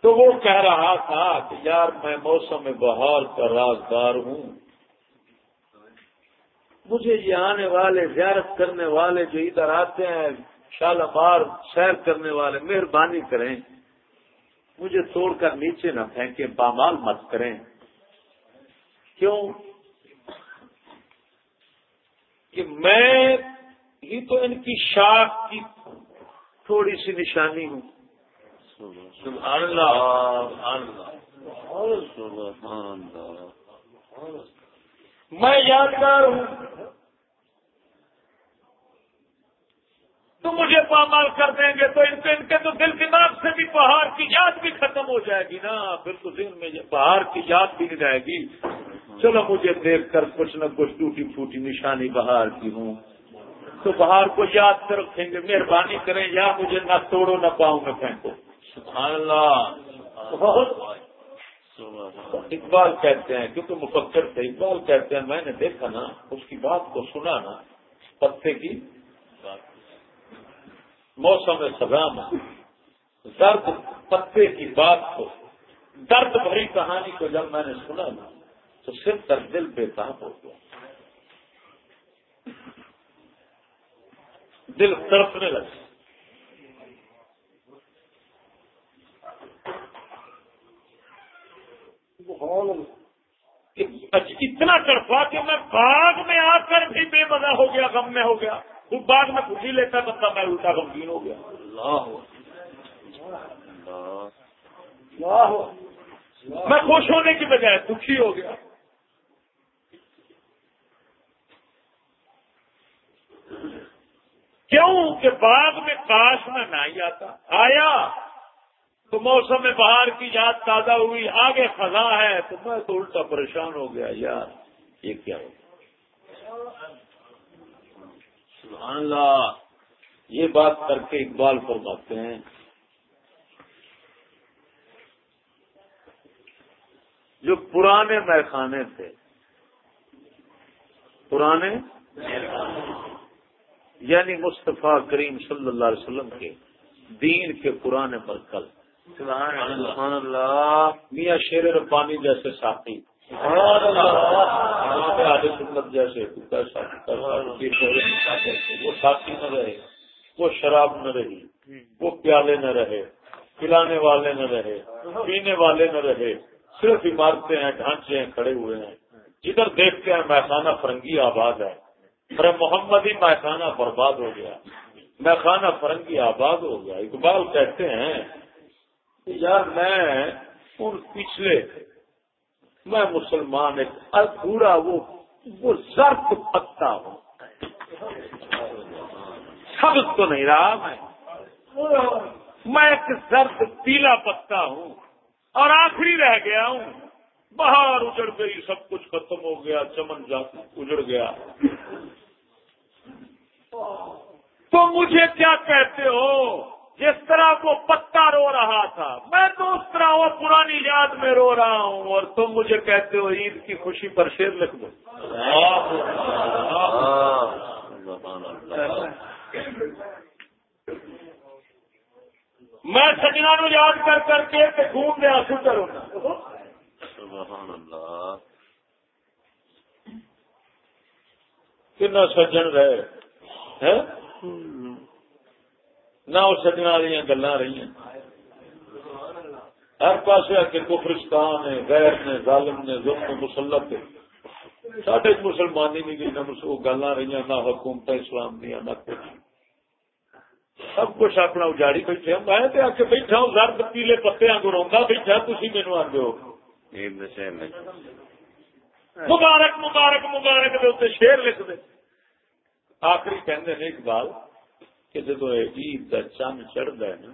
Speaker 1: تو وہ کہہ رہا تھا کہ یار میں موسم بہار کا رازدار ہوں۔ مجھے یہ آنے والے زیارت کرنے والے جو ادھر آتے ہیں شالمار سیر کرنے والے مہربانی کریں۔ مجھے توڑ کر نیچے نہ پھینکیں بامال مت کریں۔ کیوں؟ کہ میں ہی تو ان کی شاخ کی تھوڑی سی نشانی ہوں۔ سبحان اللہ میں یادگار ہوں۔ تو مجھے پامال کر دیں گے تو ان کے ان کے تو دل دماغ سے بھی پہاڑ کی یاد بھی ختم ہو جائے گی نا۔ بالکل دن میں پہاڑ کی یاد بھی نہیں رہے گی۔ چلو مجھے دیکھ کر کچھ نہ کچھ ٹوٹی پھوٹی نشانی بہار کی ہوں۔ تو بہار کو یاد کر رکھیں گے مہربانی کریں یا مجھے نہ توڑو نہ پاؤں میں پھینکو۔ سبحان اللہ۔ بہت۔ اقبال کہتے ہیں کیونکہ مفکر تھے اقبال کہتے ہیں میں نے دیکھا نا اس کی بات کو سنا نا پتے کی۔ موسم سزا میں درد پتے کی بات کو درد بھری کہانی کو جب میں نے سنا نا تو صرف در دل بے تاب ہو گیا۔ دل تڑپنے لگا۔ اتنا تڑپا کہ میں باغ میں آ کر بھی بے مزہ ہو گیا غم میں ہو گیا۔ وہ باغ میں خوشی لیتا بندہ میں الٹا غمگین ہو گیا۔ میں خوش ہونے کی بجائے دکھی ہو گیا۔ کیوں کہ باغ میں کاش میں نہ ہی آتا؟ آیا۔ تو موسم بہار کی یاد تازہ ہوئی، آگے خزاں ہے، تو میں تو الٹا پریشان ہو گیا، یار، یہ کیا ہو سبحان اللہ، یہ بات کر کے اقبال فرماتے ہیں۔ جو پرانے میخانے تھے، پرانے یعنی مصطفیٰ کریم صلی اللہ علیہ وسلم کے دین کے پرانے مرکز سبحان اللہ۔ میاں شیر ربانی جیسے ساتھی سنت جیسے وہ ساتھی نہ رہے۔ وہ شراب نہ رہی۔ وہ پیالے نہ رہے۔ پلانے والے نہ رہے۔ پینے والے نہ رہے۔ صرف عمارتیں ہیں ڈھانچے ہیں کھڑے ہوئے ہیں۔ جدھر دیکھتے ہیں میخانہ فرنگی آباد ہے۔ ارے محمد ہی میخانہ برباد ہو گیا۔ میخانہ فرنگی آباد ہو گیا۔ اقبال کہتے ہیں کہ یار میں ان پچھلے میں مسلمان ایک ادھورا وہ وہ زرد پتا ہوں۔ سبز تو نہیں رہا میں۔ میں ایک سرد پیلا پتا ہوں اور آخری رہ گیا ہوں۔ باہر اجڑ گئی، سب کچھ ختم ہو گیا، چمن جا اجڑ گیا۔ تو مجھے کیا کہتے ہو؟ جس طرح وہ پتا رو رہا تھا۔ میں تو اس طرح وہ پرانی یاد میں رو رہا ہوں اور تم مجھے کہتے ہو عید کی خوشی پر شیر لکھ دو۔ میں سجنا نو یاد کر کر کے گھوم دیا آسو کروں۔ کنا سجن رہے؟ نہ وہ سجنا رہی گلا رہی ہیں۔ ہر پاس آ کے کفرستان ہے غیر نے ظالم نے ظلم مسلط سڈے مسلمانی نہیں گئی نہ گلا رہی نہ حکومت اسلام دیا نہ کچھ۔ سب کچھ اپنا اجاڑی بیٹھے میں آ کے بیٹھا ہوں زرد پیلے پتے کو روا بیٹھا تھی مینو آدھے ہو۔ مبارک مبارک مبارک دے شیر لکھ دے۔ آخری کہندے نے اقبال کہ جب عید کا چاند چڑھتا ہے نا،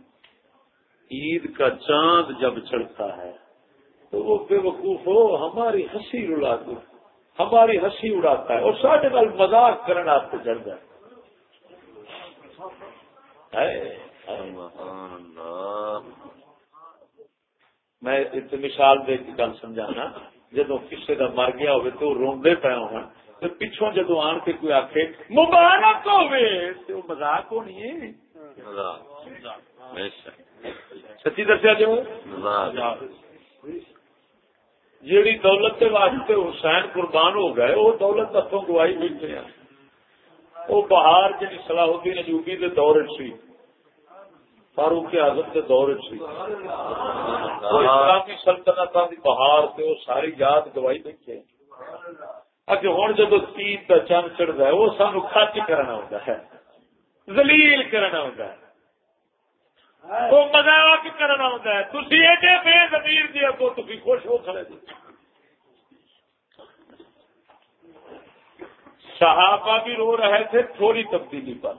Speaker 1: عید کا چاند جب چڑھتا ہے، تو وہ بے وقوف ہو، ہماری ہنسی اڑا ہماری ہنسی اڑاتا ہے، اور سارے نال مزاق کرنا آپ کو چڑھتا ہے میں مثال دے کی گل سمجھانا، جدو کسی کا مر گیا ہوئے تو روڈے پے ہو پچھوں جدو آن کے کوئی آخ مبارک ہو مزاق ہونی ہے۔ سچی دسیا جو جیڑی دولت کے واسطے حسین قربان ہو گئے وہ دولت ہاتھوں گوائی بیٹھے ہیں۔ وہ بہار جی صلاح الدین اجوبی کے دور سی فاروق اعظم کے دور سی۔ اسلامی سلطنت کی بہار سے وہ ساری یاد گوائی بیٹھے اچھا ہوں جب تین کا چند چڑھتا ہے، وہ سانو خچ کرنا ہوتا ہے۔ زلیل کرنا ہوتا ہے۔ وہ مزاق کرنا ہوتا ہے۔ تھی ایڈے بے زمیر دیا تو تھی خوش ہو کھڑے جی صحابہ بھی رو رہے تھے، تھوڑی تبدیلی پر۔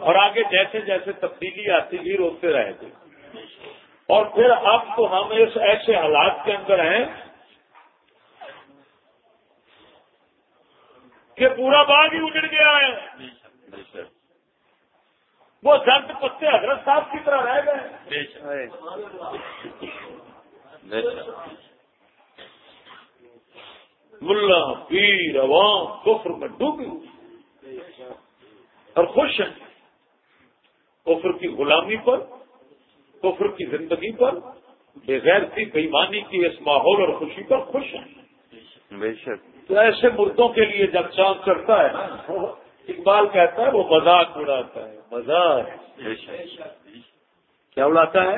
Speaker 1: اور آگے جیسے جیسے تبدیلی آتی گئی، روتے رہے تھے۔ اور پھر اب تو ہم اس ایسے حالات کے اندر ہیں کہ پورا باغ ہی اجڑ گیا ہے۔ وہ جنگ پتے حضرت صاحب کی طرح رہ گئے۔ ملا پیر عوام کفر میں ڈوبی۔ اور خوش ہیں۔ کفر کی غلامی پر، کفر کی زندگی پر بغیر کی بےمانی کی اس ماحول اور خوشی پر خوش ہیں۔ بے شک۔ تو ایسے مردوں کے لیے جب چاند کرتا ہے اقبال کہتا ہے وہ مزاق اڑاتا ہے۔ مزاق کیا اڑاتا ہے؟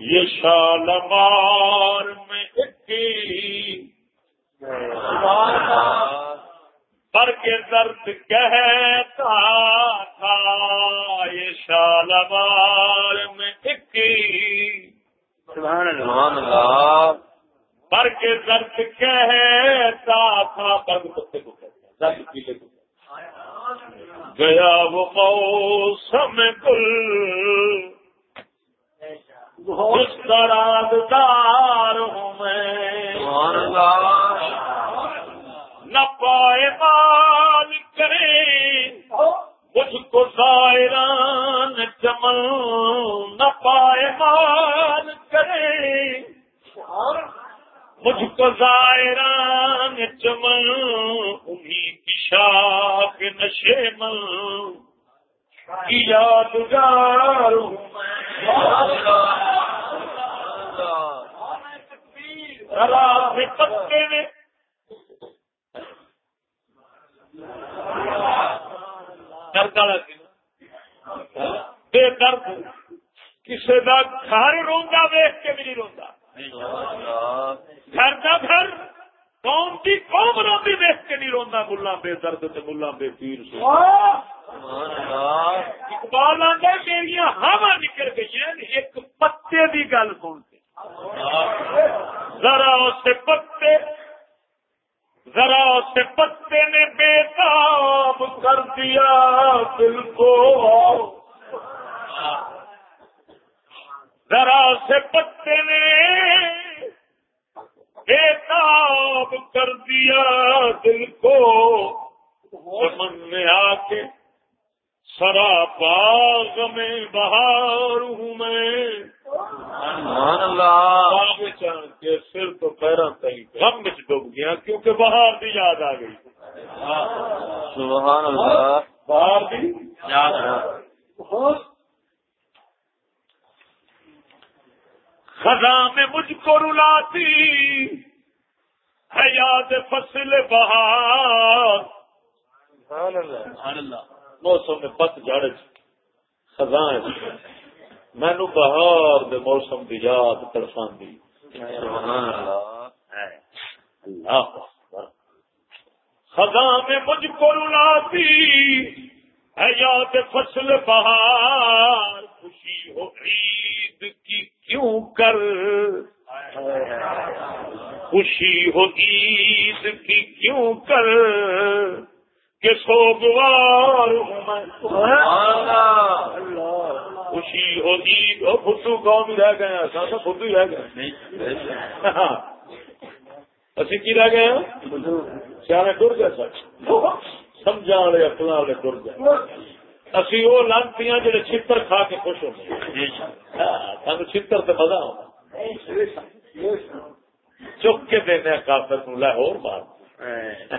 Speaker 1: یہ شالمار میں پر کے درد کہتا تھا، یہ شالمار میں پر کے درد کہتا تھا برگ پتے کو کہتا درد پیلے کو گیا وہ موسم گل دار ہوں میں۔ نہ پائے مال کرے، مجھ کو سائران چمن نہ پائے مال کرے۔ مجھ کو زائران چمن انہیں کی شاخ نشے من یادگار ہوں پتے میں بے درد کسی کا گھر روا ویخ کے بھی نہیں روا گھر کا گھر، قوم کی قوم روی ویخ کے نہیں روا ملا بے درد ملا بے پیر سے اقبال آدھا میری ہوا نکل گئی ہیں، ایک پتے کی گل سن کے۔ ذرا اسے پتے، ذرا سے پتے نے بےتاب کر دیا دل کو۔ ذرا سے پتے نے بےتاب کر دیا دل کو من میں آ کے سرا باغ میں بہار ہوں میں۔ کے سر تو پیروں تک غم میں ڈوب گیا کیونکہ باہر بھی یاد آ گئی۔
Speaker 2: سبحان اللہ۔
Speaker 1: باہر بھی
Speaker 2: یاد ہے
Speaker 1: خزاں میں مجھ کو رلاتی ہے یاد فصل بہار۔ موسم میں پت جڑ خزاں مینو بہار دے موسم کی یاد تڑسان دی
Speaker 2: سبحان اللہ۔
Speaker 1: خزاں میں مجھ کو رلاتی ہے یاد فصل بہار۔ خوشی ہو عید کی کیوں کر۔ خوشی ہو عید کی کیوں کر کہ سوگوار ہوں خوشی ہو عید۔ اور فٹو گاؤں بھی رہ گئے ہیں۔ ساتھ فٹو ہی رہ گئے اسی کی رہ گئے ہیں؟ سیاح ٹر گئے سر سمجھا والے اکل والے ٹر گئے۔ اسی وہ لانتی جڑے چھتر کھا کے خوش ہوتے سن چھتر سے مزہ آتا چک کے دینے کافر نو لاہور مار۔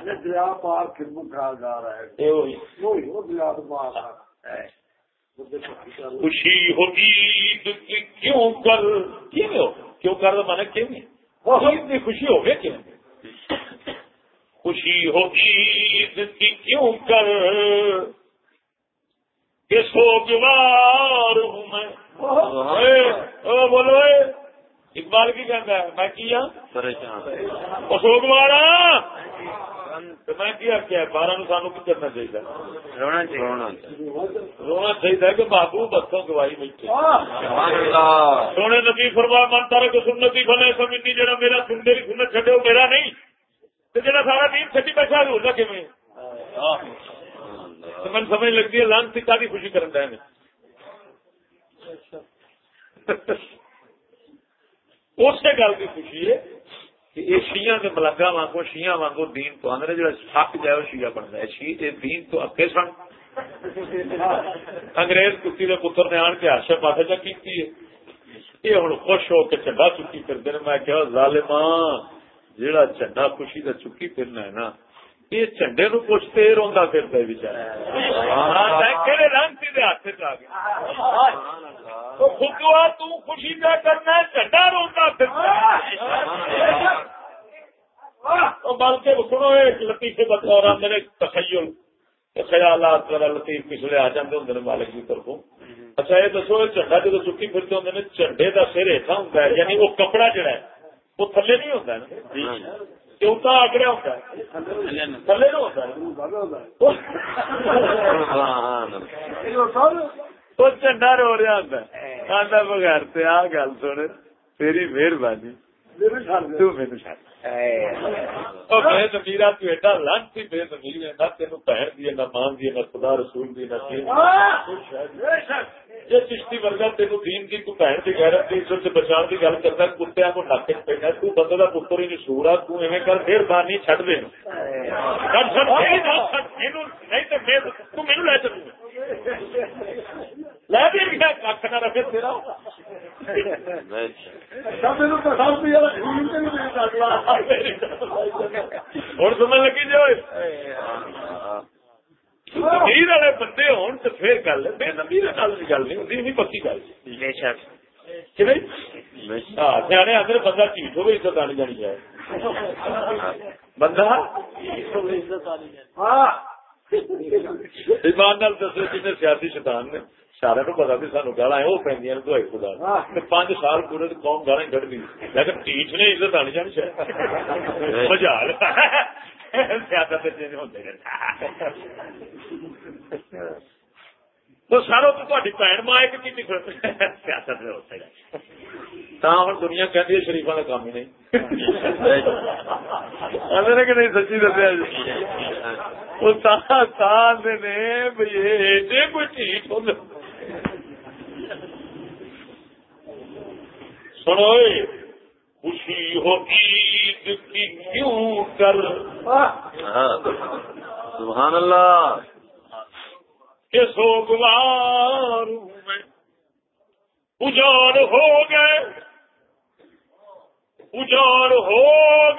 Speaker 3: دریا پار خدمت کھا جا رہا ہے
Speaker 1: یہ وہی
Speaker 3: وہی وہ دریا تو پار
Speaker 1: خوشی ہو؟ عید کیوں کر کیوں ہو؟ کیوں کر مانا کیوں خوشی ہو گئی کیوں خوشی ہو عید کی کیوں کر؟ کہ سوگوار ہوں میں۔ بولو اقبال کی کہتا ہے میں کیا؟ سوگوارا تو میں کیا کیا؟ بارہ نو سانو کی کرنا چاہیے۔
Speaker 2: رونا چاہیے۔
Speaker 1: کہ بابو بسوں گواہی بیٹھے۔ سونے نبی فرما من تارا کو سنتی فلے سمجھنی جڑا میرا سننے کی سنت چھڈے وہ میرا نہیں۔ تو سارا دین چھٹی پیسہ ہوتا کہ میں تو من سمجھ لگتی ہے لان سکا کی خوشی کرن ہے اس گل کی خوشی ہے کہ یہ شیعہ کے ملنگا وانگو، شیعہ وانگو دین تو آندر جڑا تھک جائے وہ شیعہ بنتا ہے۔ شی یہ دین تو اکے سن۔ انگریز کتی کے پتر نے آن کے آشا پاسا چا کی یہ ہوں خوش ہو کے چنڈا چکی پھرتے ہیں میں کہا ظالما جیڑا چنڈا خوشی کا چکی پھرنا ہے نا یہ چنڈے نو پوچھتے روا کہڑے رنگ ہاتھ چ گیا تو تو خوشی کا کرنا روا پھرتا بلکہ سنو ایک لطیفے بطور میرے تخیل خیالات ذرا لطیف پچھلے آ جاتے ہوں مالک کی طرفوں۔ اچھا یہ دسو جھنڈا جب چکی پھرتے ہوں جھنڈے کا سر ہیٹا ہے یعنی وہ کپڑا جڑا ہے وہ تھلے نہیں ہوتا اتنا آگڑیا ہوتا ہے۔ تھلے ہوتا ہے۔ وہ جھنڈا رو رہا ہوتا ہے۔ آدھا بغیر آ گل سن۔ تیری مہربانی۔ تو میرے بے زمیرہ تو ایڈا لانتی بے زمیر ہے نہ تینوں بہن دی نہ مان دی نہ خدا رسول دی نہ دین چشتی ورگا تینوں دین کی تو بہن کی غیرت کی عزت سے بچان کی گل کرتا کتیا کو ناک چ پینا تو بندے کا پتر ہی نہیں سورا تو ایویں کر چھڈ دے چھڈ چھڈ نہیں تے میں تو مینوں لے چلوں۔ لے بھی گیا کھ نہ رکھے تیرا ہوں سمجھ لگی جو زمیر والے بندے ہون تو پھر گل بے زمیر گل کی گل نہیں ہوتی بھی پکی گل
Speaker 2: بے شک
Speaker 1: کہ نہیں ہاں سیانے آدھے بندہ ٹھیک ہوگی عزت آنی جانی چاہیے بندہ ایمان نال دسو جن سیاسی شیطان نے۔ سارے کو پتا بھی سانو گالا ہے وہ پہ دوائی خدا پانچ سال پورے قوم گالا کٹ دی۔ لیکن ٹیچ نے عزت آنی جانی چاہیے سیاست ہوتے وہ تو تاری بھن ماں کی سیاست میں ہو سکتا ہوں دنیا کہتی ہے شریفا کا کام ہی نہیں کہ نہیں سچی دسیا جی وہ سال نے کوئی ٹھیک سنو خوشی ہو عید کی کیوں کر
Speaker 2: سبحان اللہ
Speaker 1: کہ سوگوار میں اجاڑ ہو گئے۔ اجاڑ ہو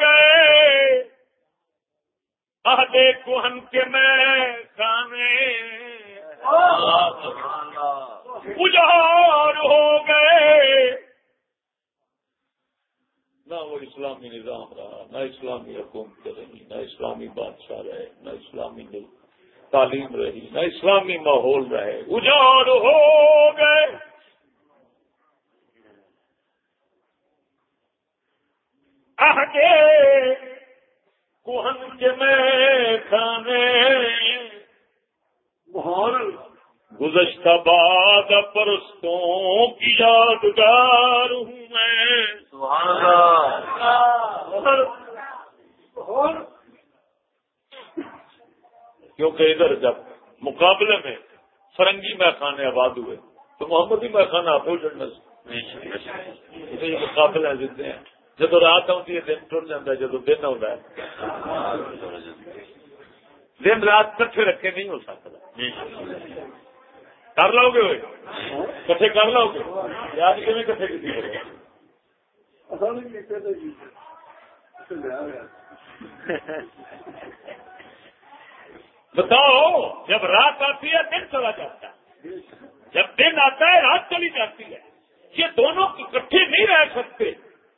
Speaker 1: گئے۔ آدھے کوہن کے میں کھانے اجاڑ ہو گئے۔ نہ وہ اسلامی نظام رہا، نہ اسلامی حکومت رہی، نہ اسلامی بادشاہ رہے، نہ اسلامی تعلیم رہی نہ اسلامی ماحول رہے۔ اجاڑ ہو گئے۔ آگے کوہن کے میں۔ کھانے گزشتہ باد پرستوں کی یادگار ہوں میں۔ کیونکہ ادھر جب مقابلے میں فرنگی میخانے آباد ہوئے، تو محمدی میخانہ آپ مقابلے دیتے ہیں جب رات آتی ہے، دن ٹر جاتا ہے جب دن آتا ہے۔ دن رات کٹھے رکھے نہیں ہو سکتا۔ کر لو گے کٹھے کر لو گے۔ یاد کیوں کٹھے کسی بتاؤ، جب رات آتی ہے، دن چلا جاتا ہے۔ جب دن آتا ہے، رات چلی جاتی ہے۔ یہ دونوں اکٹھے نہیں رہ سکتے۔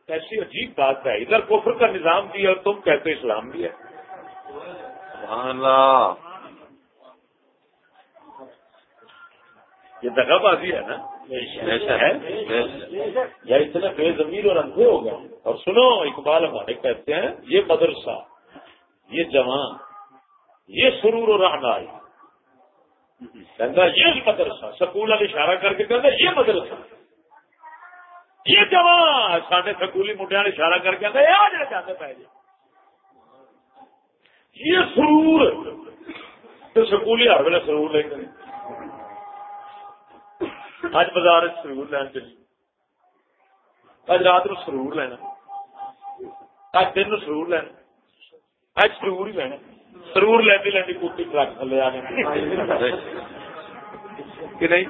Speaker 1: ایسی عجیب بات ہے۔ ادھر کفر کا نظام بھی ہے اور تم کہتے اسلام بھی ہے۔ یہ دگا بازی ہے نا؟ یا اتنے بے زمین اور اندھے ہو گئے۔ اور سنو، اقبال ہمارے کہتے ہیں، یہ مدرسہ، یہ جوان یہ سرور و رہنائی کہتا یہ مدرسہ۔ سکول والی اشارہ کر کے کہتا یہ مدرسہ۔ یہ جوان سارے سکولی منڈیا نے اشارہ کر کے یہ آ جائے جاتے پہ یہ سرور۔ تو سکولی ہر ویلے سرور لے کر۔ اج بازار سرور لین چلی۔ اج رات نو سرور لینا۔ اج دن سرور لینا۔ اج سرور ہی لینا۔ سرور لینی لینی کتی ٹرک تھلے آنے کہ نہیں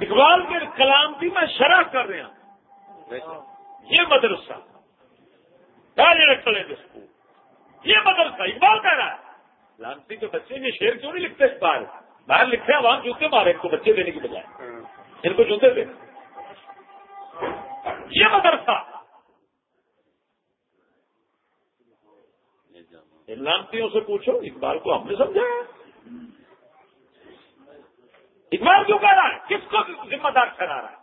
Speaker 1: اقبال کے کلام کی میں شرح کر رہا ہوں یہ مدرسہ کھڑے یہ مدرسہ اقبال کہہ رہا ہے لانسی کے بچے یہ شیر کیوں نہیں لکھتے اس بار باہر لکھے ہیں وہاں جوتے مارے ان کو بچے دینے کی بجائے ان کو جوتے دے یہ مدرسہ لانتیوں سے پوچھو اقبال کو ہم نے سمجھا اقبال کیوں کہہ رہا ہے؟ کس کو ذمہ دار ٹھہرا رہا ہے؟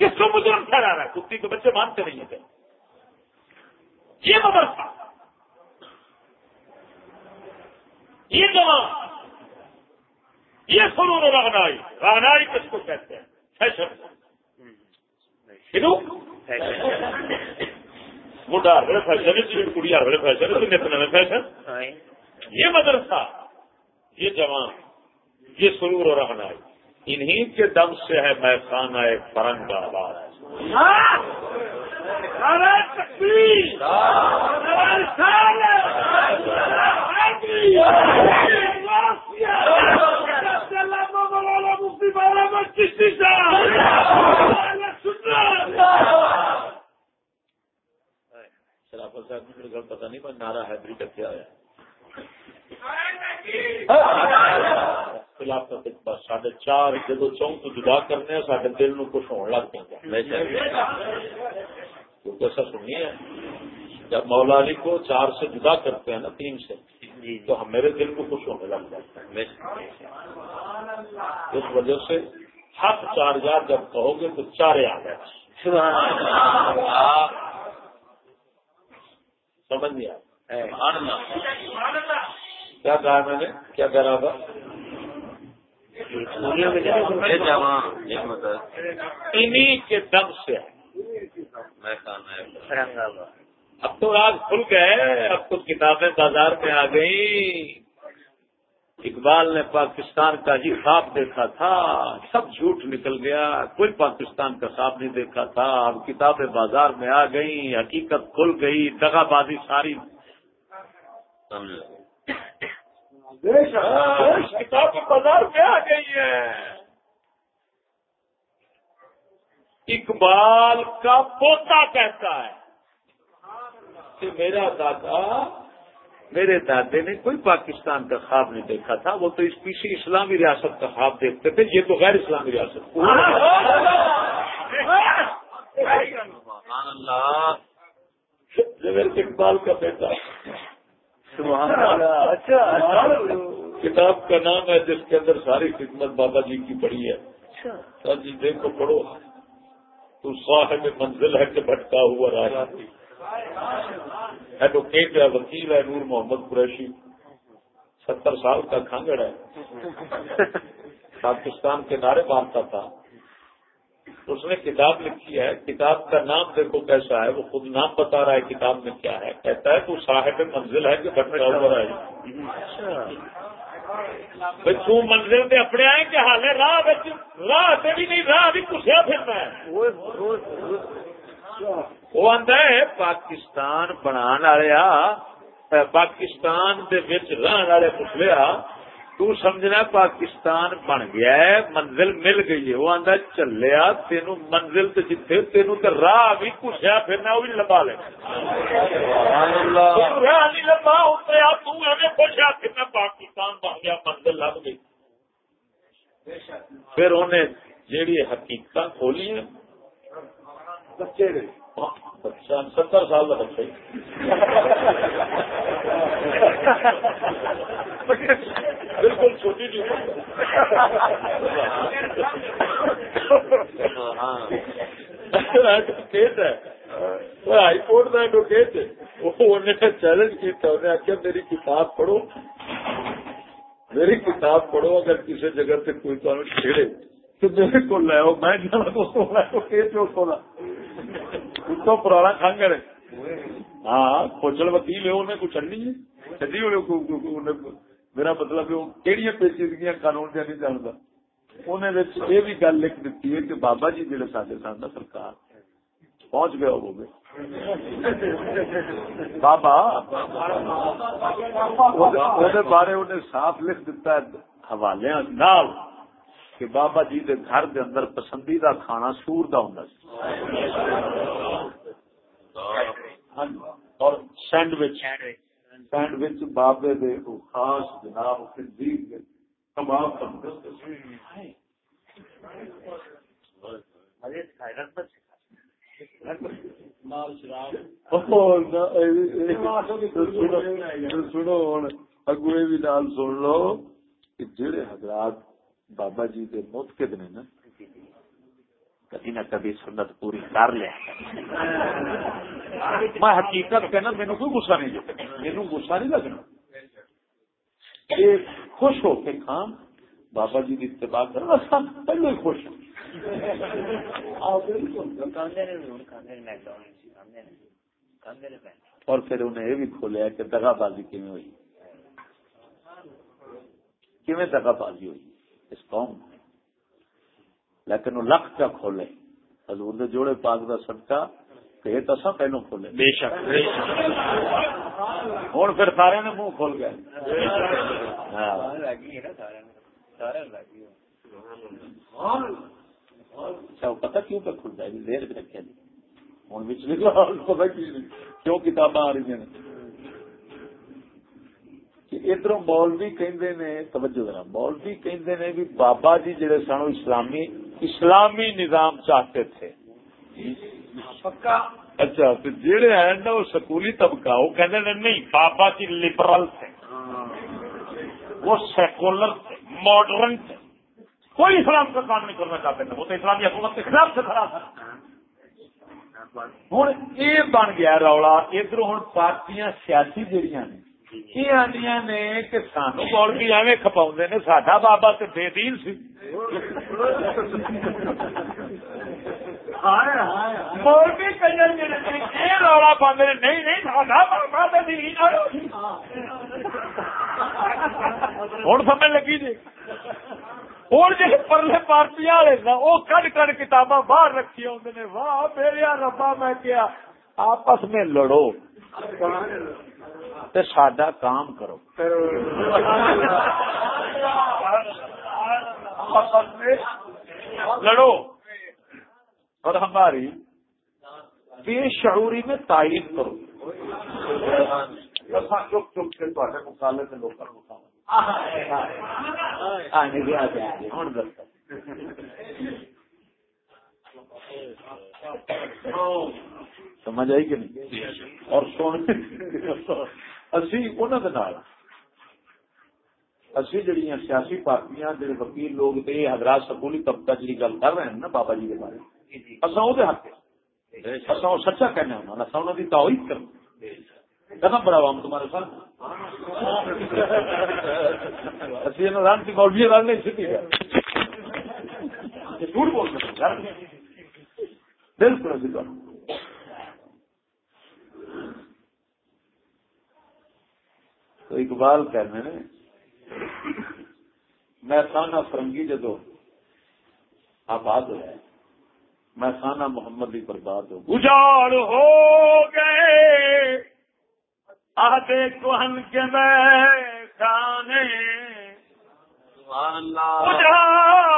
Speaker 1: کس کو مجرم ٹھہرا رہا ہے؟ کتی کے بچے مانتے نہیں تھے یہ مدرسہ یہ جوان یہ سرور رہنائی رہنائی کس کو کہتے ہیں؟ فیشن۔ بڑھا بڑے فیشن کڑی بڑے فیشن نئے فیشن یہ مدرسہ یہ جوان یہ سرور اور رہنائی انہی کے دم سے ہے میں خانہ فرنگ کا آباد شرافت صاحب میرے گھر پتا نہیں پر نارا حیدری کا کیا ہے؟ خلافت ساڑھے چار جب چونک جدا کرنے سارے دل نو کچھ ہونے لگ پہ کیونکہ ایسا سنیے جب مولا علی کو چار سے جدا کرتے ہیں نا تین سے تو ہم میرے دل کو خوش ہونے لگ جاتا ہے اس وجہ سے ہاتھ چار جار جب کہو گے تو چارے آ گئے سمجھ گیا کیا کہا میں نے؟ کیا کہہ رہا تھا؟ انہی کے دم سے۔ اب تو راز کھل گئے اب تو کتابیں بازار میں آ گئی اقبال نے پاکستان کا ہی خواب دیکھا تھا سب جھوٹ نکل گیا کوئی پاکستان کا خواب نہیں دیکھا تھا۔ اب کتابیں بازار میں آ گئی حقیقت کھل گئی دگا بازی ساری۔ کتابیں بازار میں آ گئی ہیں۔ اقبال کا پوتا کہتا ہے۔ کہ میرا دادا میرے دادے نے کوئی پاکستان کا خواب نہیں دیکھا تھا وہ تو اس کسی اسلامی ریاست کا خواب دیکھتے تھے یہ تو غیر اسلامی ریاست جویر اقبال کا بیٹا۔ کتاب کا نام ہے جس کے اندر ساری خدمت بابا جی کی پڑی ہے۔ سر جی دیکھو پڑھو۔ تو صاحب منزل ہے کہ بھٹکا ہوا رہا ایڈوکیٹ ہے وکیل ہے نور محمد قریشی، ستر سال کا کھانگڑ ہے۔ پاکستان کے نعرے مارتا تھا۔ اس نے کتاب لکھی ہے، کتاب کا نام دیکھو کیسا ہے، وہ خود نام بتا رہا ہے کتاب میں کیا ہے۔ کہتا ہے تو صاحب منزل ہے کہ بھٹکا ہوا ہے۔ تو منزل میں اپنے آئے کہ حال ہے، راہ راہ بھی نہیں، راہ بھی کسیا پھرنا ہے۔ وہ آتا ہے پاکستان بنا پاکستان رہن والے پوچھلیا تو سمجھنا پاکستان بن گیا ہے منزل مل گئی ہے۔ وہ آتا چلیا تین منزل تو جتنے تین تو راہ بھی کسیا پھرنا وہ بھی لبا لے۔ راہ نہیں لبا اتریا تشیا پھرنا پاکستان بن گیا منزل لگ گئی۔ پھر انہیں جیڑی حقیقت کھولی ہیں بچے بچہ ستر سال کا بچہ بالکل چھوٹی جی ہاں۔ ایڈوکیٹ ہے۔ ہائی کورٹ کا ایڈوکیٹ انہیں چیلنج کیا انہیں آخیا میری کتاب پڑھو۔ میری کتاب پڑھو۔ اگر کسی جگہ سے کوئی تمہیں چھیڑے تو میرے کو لے آؤ۔ میں جانا تو تو پرانا کھانگڑ ہاں کھوچل وکیل ہے۔ انہیں کچھ چڑنی ہے چڑی میرا مطلب کہڑی پیچیدگیاں قانون دیا نہیں جانتا۔ انہیں یہ بھی گل لکھ دیتی ہے کہ بابا جی جہاں سارے سن سرکار پہنچ گیا وہ بابا بارے انہیں صاف لکھ دیتا ہے حوالے نال کہ بابا جی دے گھر دے اندر پسندیدہ کھانا سور دا ہوں ہاں جی۔ اور سینڈوچ سینڈوچ بابے دے او خاص جناب کباب سنو ہوں اگوے بھی نال سن لو کہ جہے حضرات بابا جی کے موتقد نے نا کبھی نہ کبھی سنت پوری کر لیا میں حقیقت کہنا مینو کوئی گسا نہیں جو۔ مینو گسا نہیں لگنا۔ خوش ہو کے کھان بابا جی کی اتباع کرنا پہلے ہی خوش اور پھر انہیں یہ بھی کھولیا کہ دگا بازی کیون ہوئی؟ کیون دگا بازی ہوئی؟ اس قوم لیکن وہ لکھ کا کھولے۔ حضور دے جوڑے پاک دا صدقہ پیٹ اصا پہلو کھولے۔ بے شک ہوں پھر سارے نے منہ کھول گئے اچھا پتا کیوں پہ کھلتا ہے دیر بھی رکھے ہوں پتا کیوں کتاباں آ رہی ہیں؟ ادھر مولوی کہندے نے توجہ ذرا مولوی کہندے نے بھی بابا جی جڑے سن اسلامی اسلامی نظام چاہتے تھے۔ اچھا تو جڑے ہیں نا وہ سکولی طبقہ وہ کہندے نے نہیں بابا جی لبرل تھے۔ وہ سیکولر تھے ماڈرن تھے۔ کوئی اسلام کا کام نہیں کرنا چاہتے تھے وہ تو اسلامی حکومت کے خلاف سے کھڑا تھا ہوں یہ بن گیا رولا۔ ادھر ہوں پارٹیاں سیاسی جہاں نے یہ نے کہ سانو مولوی ایویں کھپاؤں نے؟ ساڈا بابا تو بے دین سی۔ مولوی کئی رولا پاندے نہیں نہیں ساڈا بابا تو دین ہوں سمجھ لگی جی۔ جی پرلے پارٹی والے نا وہ کڈ کڈ کتاباں باہر رکھی آدھے نے واہ میرے ربا میں کیا آپس میں لڑو۔ تے ساڈا کام کرو لڑو اور ہماری بے شعوری میں تعریف کرو چپ چپ کے مقابلے سے لوگ سمجھ آئی کہ نہیں؟ اور سونے اسی اسی جڑی سیاسی پارٹیاں، جڑے وکیل لوگ تے حضرات سکولی طبقہ جی گل کر رہے ہیں نا بابا جی کے بارے۔ اصا وہ حق اصا وہ سچا کہنے ہونا اصا انہوں کی تعویت کرنا قدم بڑا ہم تمہارے ساتھ اسی رن کی مولوی رن نہیں سیکھی جھوٹ بول سکتے بالکل اسی تو اقبال کہنے نے میں سانا فرنگی جدو آباد ہوا میں سانا محمد ہی برباد ہو۔ اجاڑ ہو گئے۔ آدھے کوہن کے میں کھانے اجاڑ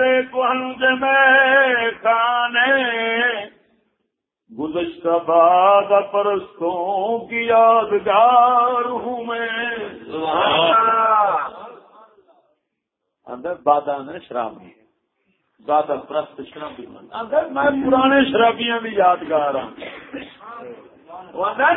Speaker 1: آدھے میں کھانے۔ گزشتہ باد پرستوں کی یادگار ہوں میں۔ اندر بادہ نے شرابی بادہ پرست شرابی اندر میں پرانے شرابیاں بھی یادگار ہاں۔ ہوں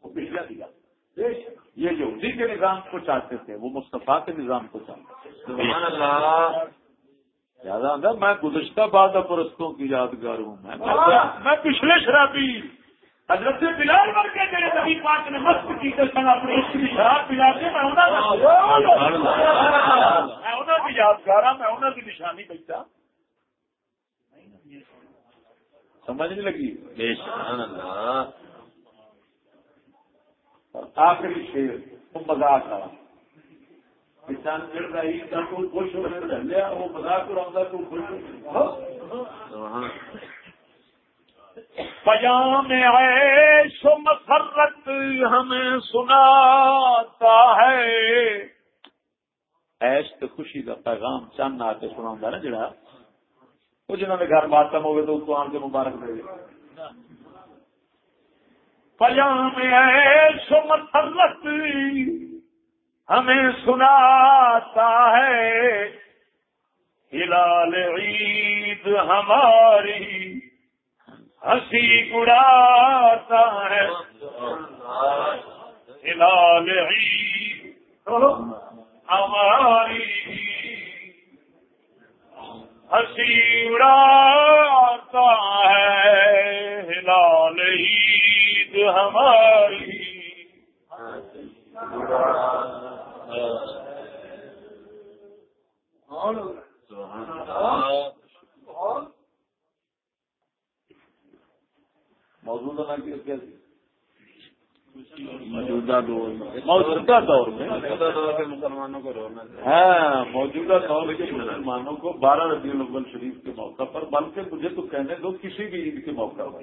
Speaker 1: کو پچھلا یہ جو اسی کے نظام کو چاہتے تھے وہ مصطفیٰ کے نظام کو چاہتے تھے۔ زیادہ اندر میں گزشتہ باد پرستوں کی یادگار ہوں۔ میں پچھلے شرابی حضرت بلال بن کے میرے نبی پاک نے مست کی سن اپنی اس کی شراب پلا کے میں یادگار ہوں میں انہوں کی نشانی بیٹھا۔ سمجھ نہیں لگی؟ آخری شیر مزاق آ خوش ہو لیا وہ تو خوش پیام عیش و مسرت ہمیں سناتا ہے۔ ایش تو خوشی کا پیغام چند آ کے سنا نا جڑا۔ وہ جنہوں نے گھر ماتم ہوگے تو اس کو آن کے مبارک دے پیام ایش و مسرت ہمیں سناتا ہے۔ ہلال عید ہماری ہنسی اڑاتا ہے۔ ہلال عید ہماری ہنسی اڑاتا ہے ہلال عید ہماری۔ موجودہ موجودہ دور میں موجودہ دور میں۔ مسلمانوں کو ہاں موجودہ دور میں مسلمانوں کو بارہ ربیع الاول شریف کے موقع پر بلکہ مجھے تو کہنے دو کسی بھی عید کے موقع پر۔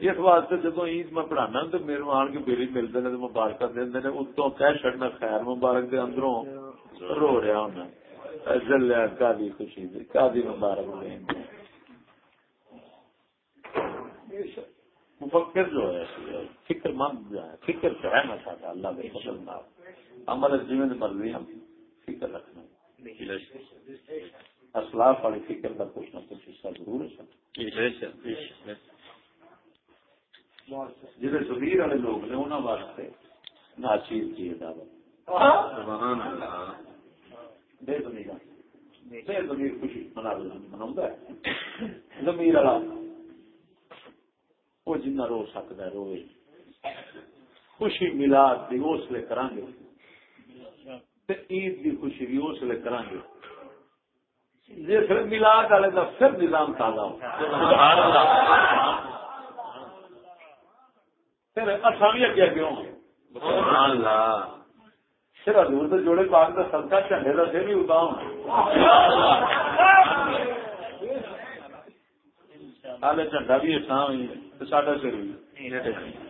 Speaker 1: اس واسطے جدو عید میں پڑھانا تو میرے آن کے میری ملتے ہیں مبارک دے اتوں کہہ چڑنا خیر مبارک دے اندروں رو رہا ہونا چلیا کادی خوشی کادی مبارک دیں مفکر جو ہے فکر مند جو ہے فکر تو ہے نا چاہتا اللہ کے فضل نہ عمل جیون مرضی ہم فکر رکھنا اسلاف والی فکر کا کچھ نہ کچھ حصہ ضرور ہے۔ جہاں زمیر والے لوگ نے انہوں واسطے ناچیز کی دعوت بے زمیر بے زمیر خوشی منا منا زمیر والا وہ جنہ رو سکتا ہے روے خوشی ملاد بھی اس لیے کریں گے عید کی خوشی بھی اس لیے کریں گے جس ملاد والے کا پھر نظام تازہ ہو۔ پھر بھی اگے کیوں پھر حضور سے جوڑے پاک بھی بھی سا ساڈا ضروری